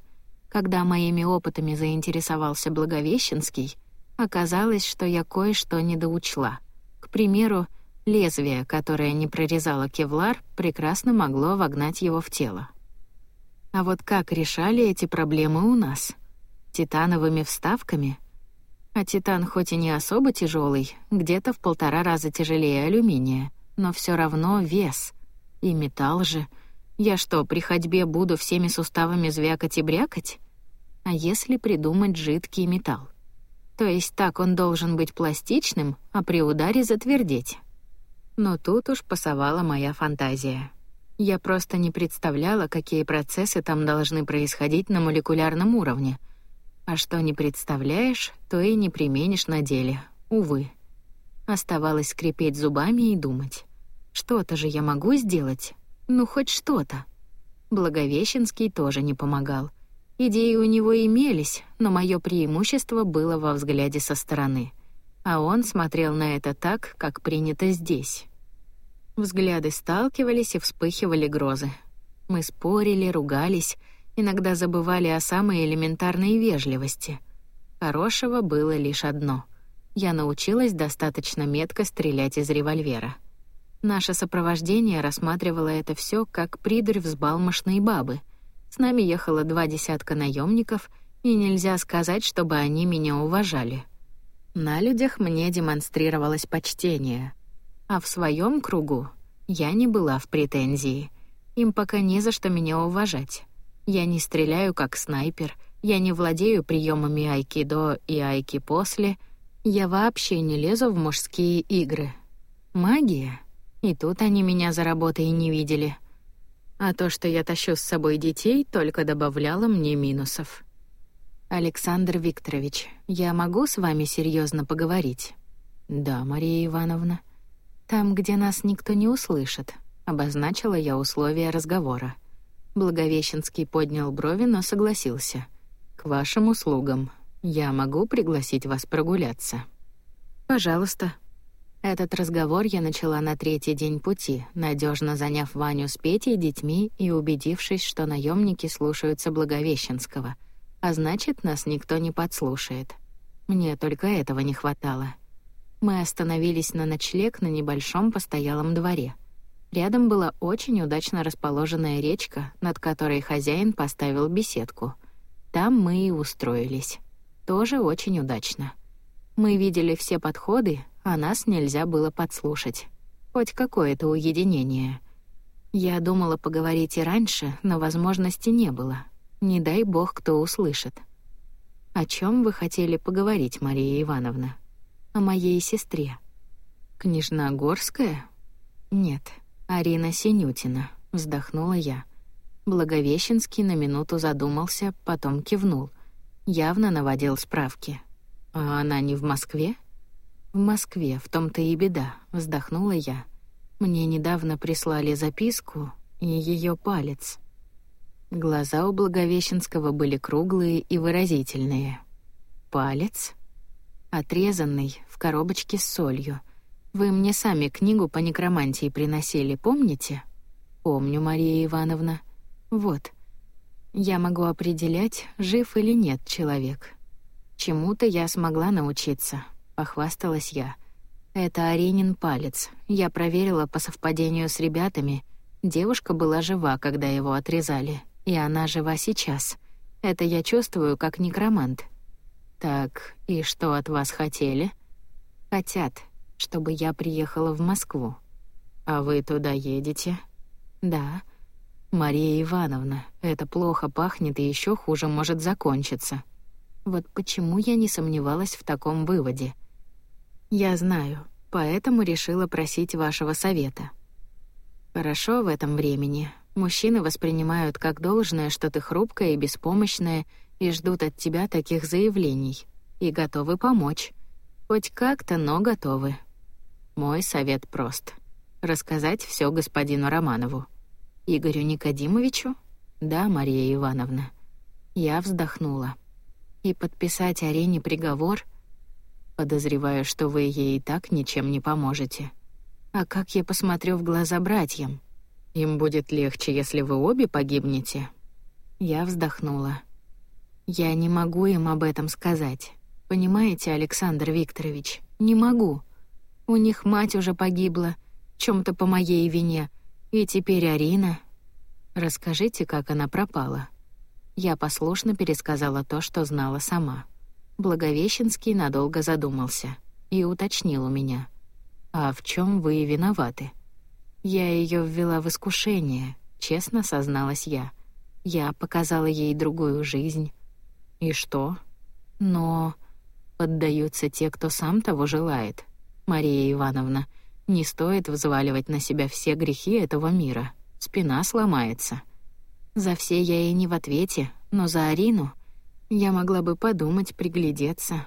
Speaker 1: Когда моими опытами заинтересовался Благовещенский, оказалось, что я кое-что недоучла. К примеру, лезвие, которое не прорезало кевлар, прекрасно могло вогнать его в тело. А вот как решали эти проблемы у нас? Титановыми вставками — а титан хоть и не особо тяжелый, где-то в полтора раза тяжелее алюминия, но все равно вес. И металл же. Я что, при ходьбе буду всеми суставами звякать и брякать? А если придумать жидкий металл? То есть так он должен быть пластичным, а при ударе затвердеть. Но тут уж пасовала моя фантазия. Я просто не представляла, какие процессы там должны происходить на молекулярном уровне — а что не представляешь, то и не применишь на деле, увы. Оставалось скрипеть зубами и думать. Что-то же я могу сделать? Ну, хоть что-то. Благовещенский тоже не помогал. Идеи у него имелись, но мое преимущество было во взгляде со стороны. А он смотрел на это так, как принято здесь. Взгляды сталкивались и вспыхивали грозы. Мы спорили, ругались, иногда забывали о самой элементарной вежливости. Хорошего было лишь одно. Я научилась достаточно метко стрелять из револьвера. Наше сопровождение рассматривало это все как придурь взбалмошной бабы. С нами ехало два десятка наемников, и нельзя сказать, чтобы они меня уважали. На людях мне демонстрировалось почтение, а в своем кругу я не была в претензии. Им пока не за что меня уважать. Я не стреляю как снайпер, я не владею приемами айкидо и айки после, я вообще не лезу в мужские игры. Магия? И тут они меня за работой не видели. А то, что я тащу с собой детей, только добавляло мне минусов. Александр Викторович, я могу с вами серьезно поговорить? Да, Мария Ивановна. Там, где нас никто не услышит, обозначила я условия разговора. Благовещенский поднял брови, но согласился. «К вашим услугам. Я могу пригласить вас прогуляться?» «Пожалуйста». Этот разговор я начала на третий день пути, надежно заняв Ваню с Петей детьми и убедившись, что наемники слушаются Благовещенского, а значит, нас никто не подслушает. Мне только этого не хватало. Мы остановились на ночлег на небольшом постоялом дворе — Рядом была очень удачно расположенная речка, над которой хозяин поставил беседку. Там мы и устроились. Тоже очень удачно. Мы видели все подходы, а нас нельзя было подслушать. Хоть какое-то уединение. Я думала поговорить и раньше, но возможности не было. Не дай бог, кто услышит. О чем вы хотели поговорить, Мария Ивановна? О моей сестре. Княжна Горская? Нет, Арина Синютина, вздохнула я. Благовещенский на минуту задумался, потом кивнул. Явно наводил справки. А она не в Москве? В Москве, в том-то и беда, вздохнула я. Мне недавно прислали записку и ее палец. Глаза у Благовещенского были круглые и выразительные. Палец? Отрезанный, в коробочке с солью. Вы мне сами книгу по некромантии приносили, помните? Помню, Мария Ивановна. Вот. Я могу определять, жив или нет человек. Чему-то я смогла научиться, похвасталась я. Это Аренин палец. Я проверила по совпадению с ребятами. Девушка была жива, когда его отрезали, и она жива сейчас. Это я чувствую как некромант. Так, и что от вас хотели? Хотят, чтобы я приехала в Москву. А вы туда едете? Да. Мария Ивановна, это плохо пахнет и еще хуже может закончиться. Вот почему я не сомневалась в таком выводе. Я знаю, поэтому решила просить вашего совета. Хорошо в этом времени. Мужчины воспринимают как должное, что ты хрупкая и беспомощная, и ждут от тебя таких заявлений. И готовы помочь. Хоть как-то, но готовы. Мой совет прост. Рассказать все господину Романову. Игорю Никодимовичу? Да, Мария Ивановна. Я вздохнула. И подписать Арене приговор — Подозреваю, что вы ей и так ничем не поможете. А как я посмотрю в глаза братьям? Им будет легче, если вы обе погибнете. Я вздохнула. Я не могу им об этом сказать. Понимаете, Александр Викторович, не могу. У них мать уже погибла, чем-то по моей вине, и теперь Арина. Расскажите, как она пропала. Я послушно пересказала то, что знала сама. Благовещенский надолго задумался и уточнил у меня. «А в чем вы виноваты?» «Я ее ввела в искушение», — честно созналась я. «Я показала ей другую жизнь». «И что?» «Но...» «Поддаются те, кто сам того желает. Мария Ивановна, не стоит взваливать на себя все грехи этого мира. Спина сломается». За все я и не в ответе, но за Арину я могла бы подумать, приглядеться.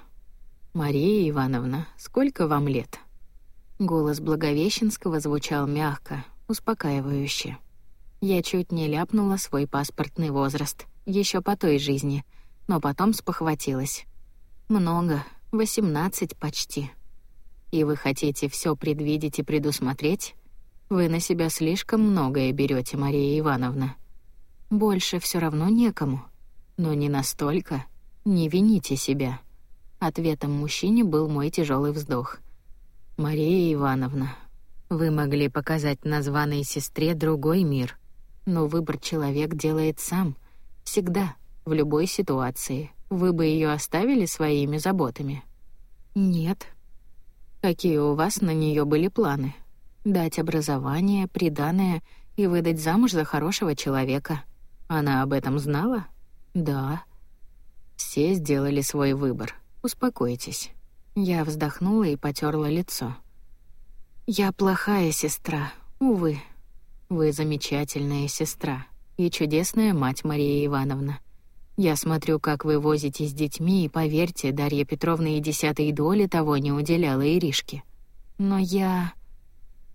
Speaker 1: «Мария Ивановна, сколько вам лет?» Голос Благовещенского звучал мягко, успокаивающе. Я чуть не ляпнула свой паспортный возраст, еще по той жизни, но потом спохватилась. «Много, восемнадцать почти. И вы хотите все предвидеть и предусмотреть? Вы на себя слишком многое берете, Мария Ивановна. Больше все равно некому». Но не настолько. Не вините себя. Ответом мужчине был мой тяжелый вздох. Мария Ивановна, вы могли показать названной сестре другой мир, но выбор человек делает сам, всегда, в любой ситуации. Вы бы ее оставили своими заботами? Нет. Какие у вас на нее были планы? Дать образование, приданое и выдать замуж за хорошего человека. Она об этом знала? Да. Все сделали свой выбор. Успокойтесь. Я вздохнула и потёрла лицо. Я плохая сестра, увы. Вы замечательная сестра и чудесная мать Мария Ивановна. Я смотрю, как вы возитесь с детьми, и поверьте, Дарья Петровна и десятой доли того не уделяла Иришке. Но я...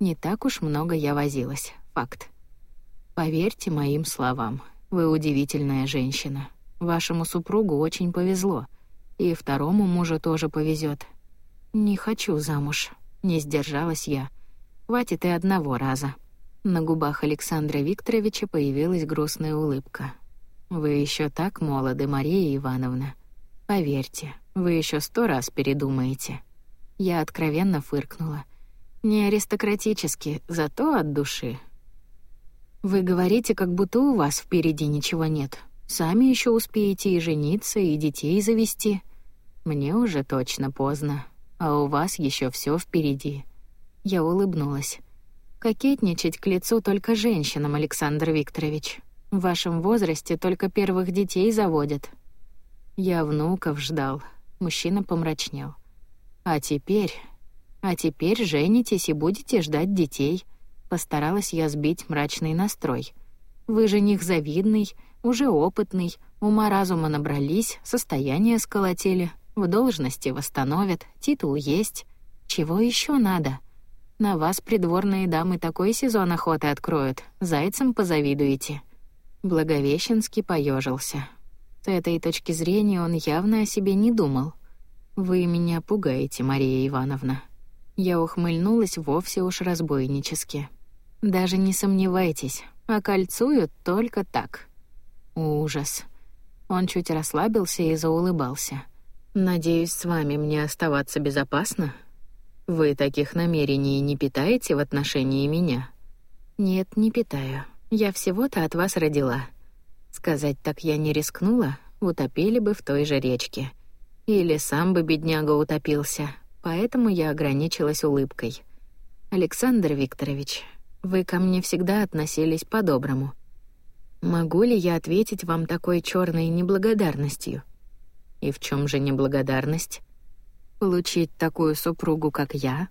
Speaker 1: Не так уж много я возилась, факт. Поверьте моим словам, вы удивительная женщина. Вашему супругу очень повезло. И второму мужу тоже повезет. Не хочу замуж, не сдержалась я. Хватит и одного раза. На губах Александра Викторовича появилась грустная улыбка. Вы еще так молоды, Мария Ивановна. Поверьте, вы еще сто раз передумаете. Я откровенно фыркнула. Не аристократически, зато от души. Вы говорите, как будто у вас впереди ничего нет. Сами еще успеете и жениться, и детей завести. Мне уже точно поздно, а у вас еще все впереди. Я улыбнулась. Кокетничать к лицу только женщинам, Александр Викторович. В вашем возрасте только первых детей заводят. Я внуков ждал. Мужчина помрачнел. А теперь... А теперь женитесь и будете ждать детей. Постаралась я сбить мрачный настрой. Вы жених завидный, уже опытный, ума-разума набрались, состояние сколотили, в должности восстановят, титул есть. Чего еще надо? На вас придворные дамы такой сезон охоты откроют, зайцам позавидуете. Благовещенский поежился. С этой точки зрения он явно о себе не думал. «Вы меня пугаете, Мария Ивановна». Я ухмыльнулась вовсе уж разбойнически. «Даже не сомневайтесь, окольцуют только так». Ужас. Он чуть расслабился и заулыбался. «Надеюсь, с вами мне оставаться безопасно? Вы таких намерений не питаете в отношении меня?» «Нет, не питаю. Я всего-то от вас родила. Сказать так я не рискнула, утопили бы в той же речке. Или сам бы бедняга утопился, поэтому я ограничилась улыбкой. Александр Викторович, вы ко мне всегда относились по-доброму. Могу ли я ответить вам такой черной неблагодарностью? И в чем же неблагодарность? Получить такую супругу, как я?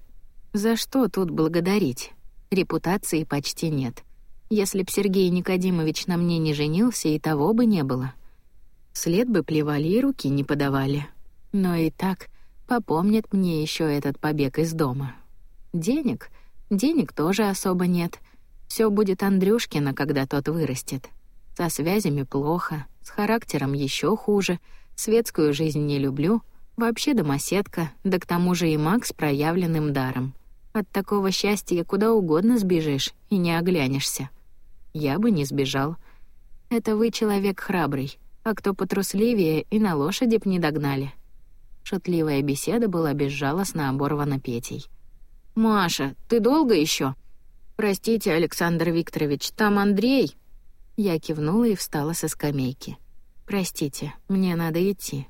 Speaker 1: За что тут благодарить? Репутации почти нет. Если б Сергей Никодимович на мне не женился, и того бы не было. След бы плевали и руки не подавали. Но и так попомнят мне еще этот побег из дома. Денег? Денег тоже особо нет. Все будет Андрюшкина, когда тот вырастет. Со связями плохо, с характером еще хуже, светскую жизнь не люблю, вообще домоседка, да к тому же и маг с проявленным даром. От такого счастья куда угодно сбежишь и не оглянешься я бы не сбежал. Это вы человек храбрый, а кто потрусливее и на лошади б не догнали». Шутливая беседа была безжалостно оборвана Петей. «Маша, ты долго еще? «Простите, Александр Викторович, там Андрей?» Я кивнула и встала со скамейки. «Простите, мне надо идти».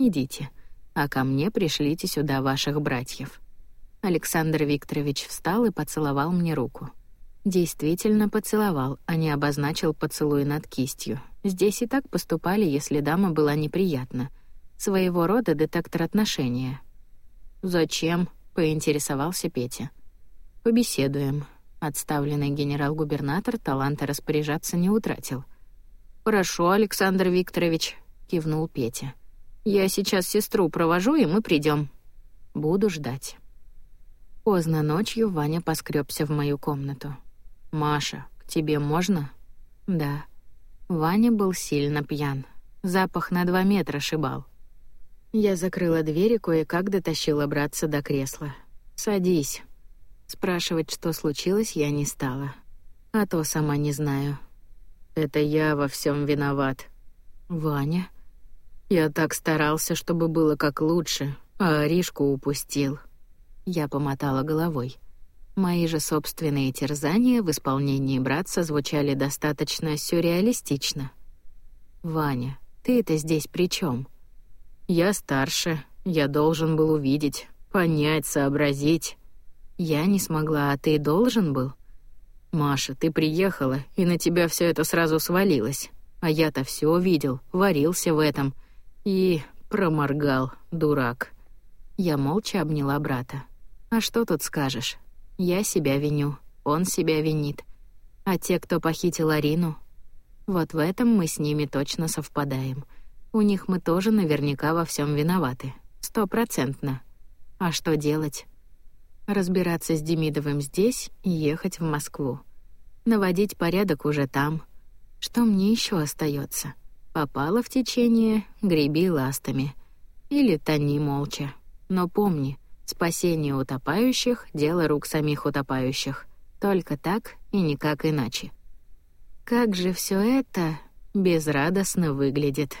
Speaker 1: «Идите, а ко мне пришлите сюда ваших братьев». Александр Викторович встал и поцеловал мне руку. Действительно поцеловал, а не обозначил поцелуй над кистью. Здесь и так поступали, если дама была неприятна. Своего рода детектор отношения. «Зачем?» — поинтересовался Петя. «Побеседуем». Отставленный генерал-губернатор таланта распоряжаться не утратил. «Хорошо, Александр Викторович», — кивнул Петя. «Я сейчас сестру провожу, и мы придем. Буду ждать». Поздно ночью Ваня поскребся в мою комнату. «Маша, к тебе можно?» «Да». Ваня был сильно пьян. Запах на два метра шибал. Я закрыла дверь и кое-как дотащила братца до кресла. «Садись». Спрашивать, что случилось, я не стала. А то сама не знаю. Это я во всем виноват. Ваня? Я так старался, чтобы было как лучше, а Аришку упустил. Я помотала головой. Мои же собственные терзания в исполнении братца звучали достаточно сюрреалистично. «Ваня, ты это здесь при чем? «Я старше, я должен был увидеть, понять, сообразить. Я не смогла, а ты должен был?» «Маша, ты приехала, и на тебя все это сразу свалилось. А я-то все видел, варился в этом. И проморгал, дурак». Я молча обняла брата. «А что тут скажешь? Я себя виню, он себя винит. А те, кто похитил Арину, вот в этом мы с ними точно совпадаем. У них мы тоже наверняка во всем виноваты. Стопроцентно. А что делать? Разбираться с Демидовым здесь и ехать в Москву. Наводить порядок уже там. Что мне еще остается? Попала в течение, греби ластами. Или тони молча. Но помни, Спасение утопающих — дело рук самих утопающих. Только так и никак иначе. Как же все это безрадостно выглядит.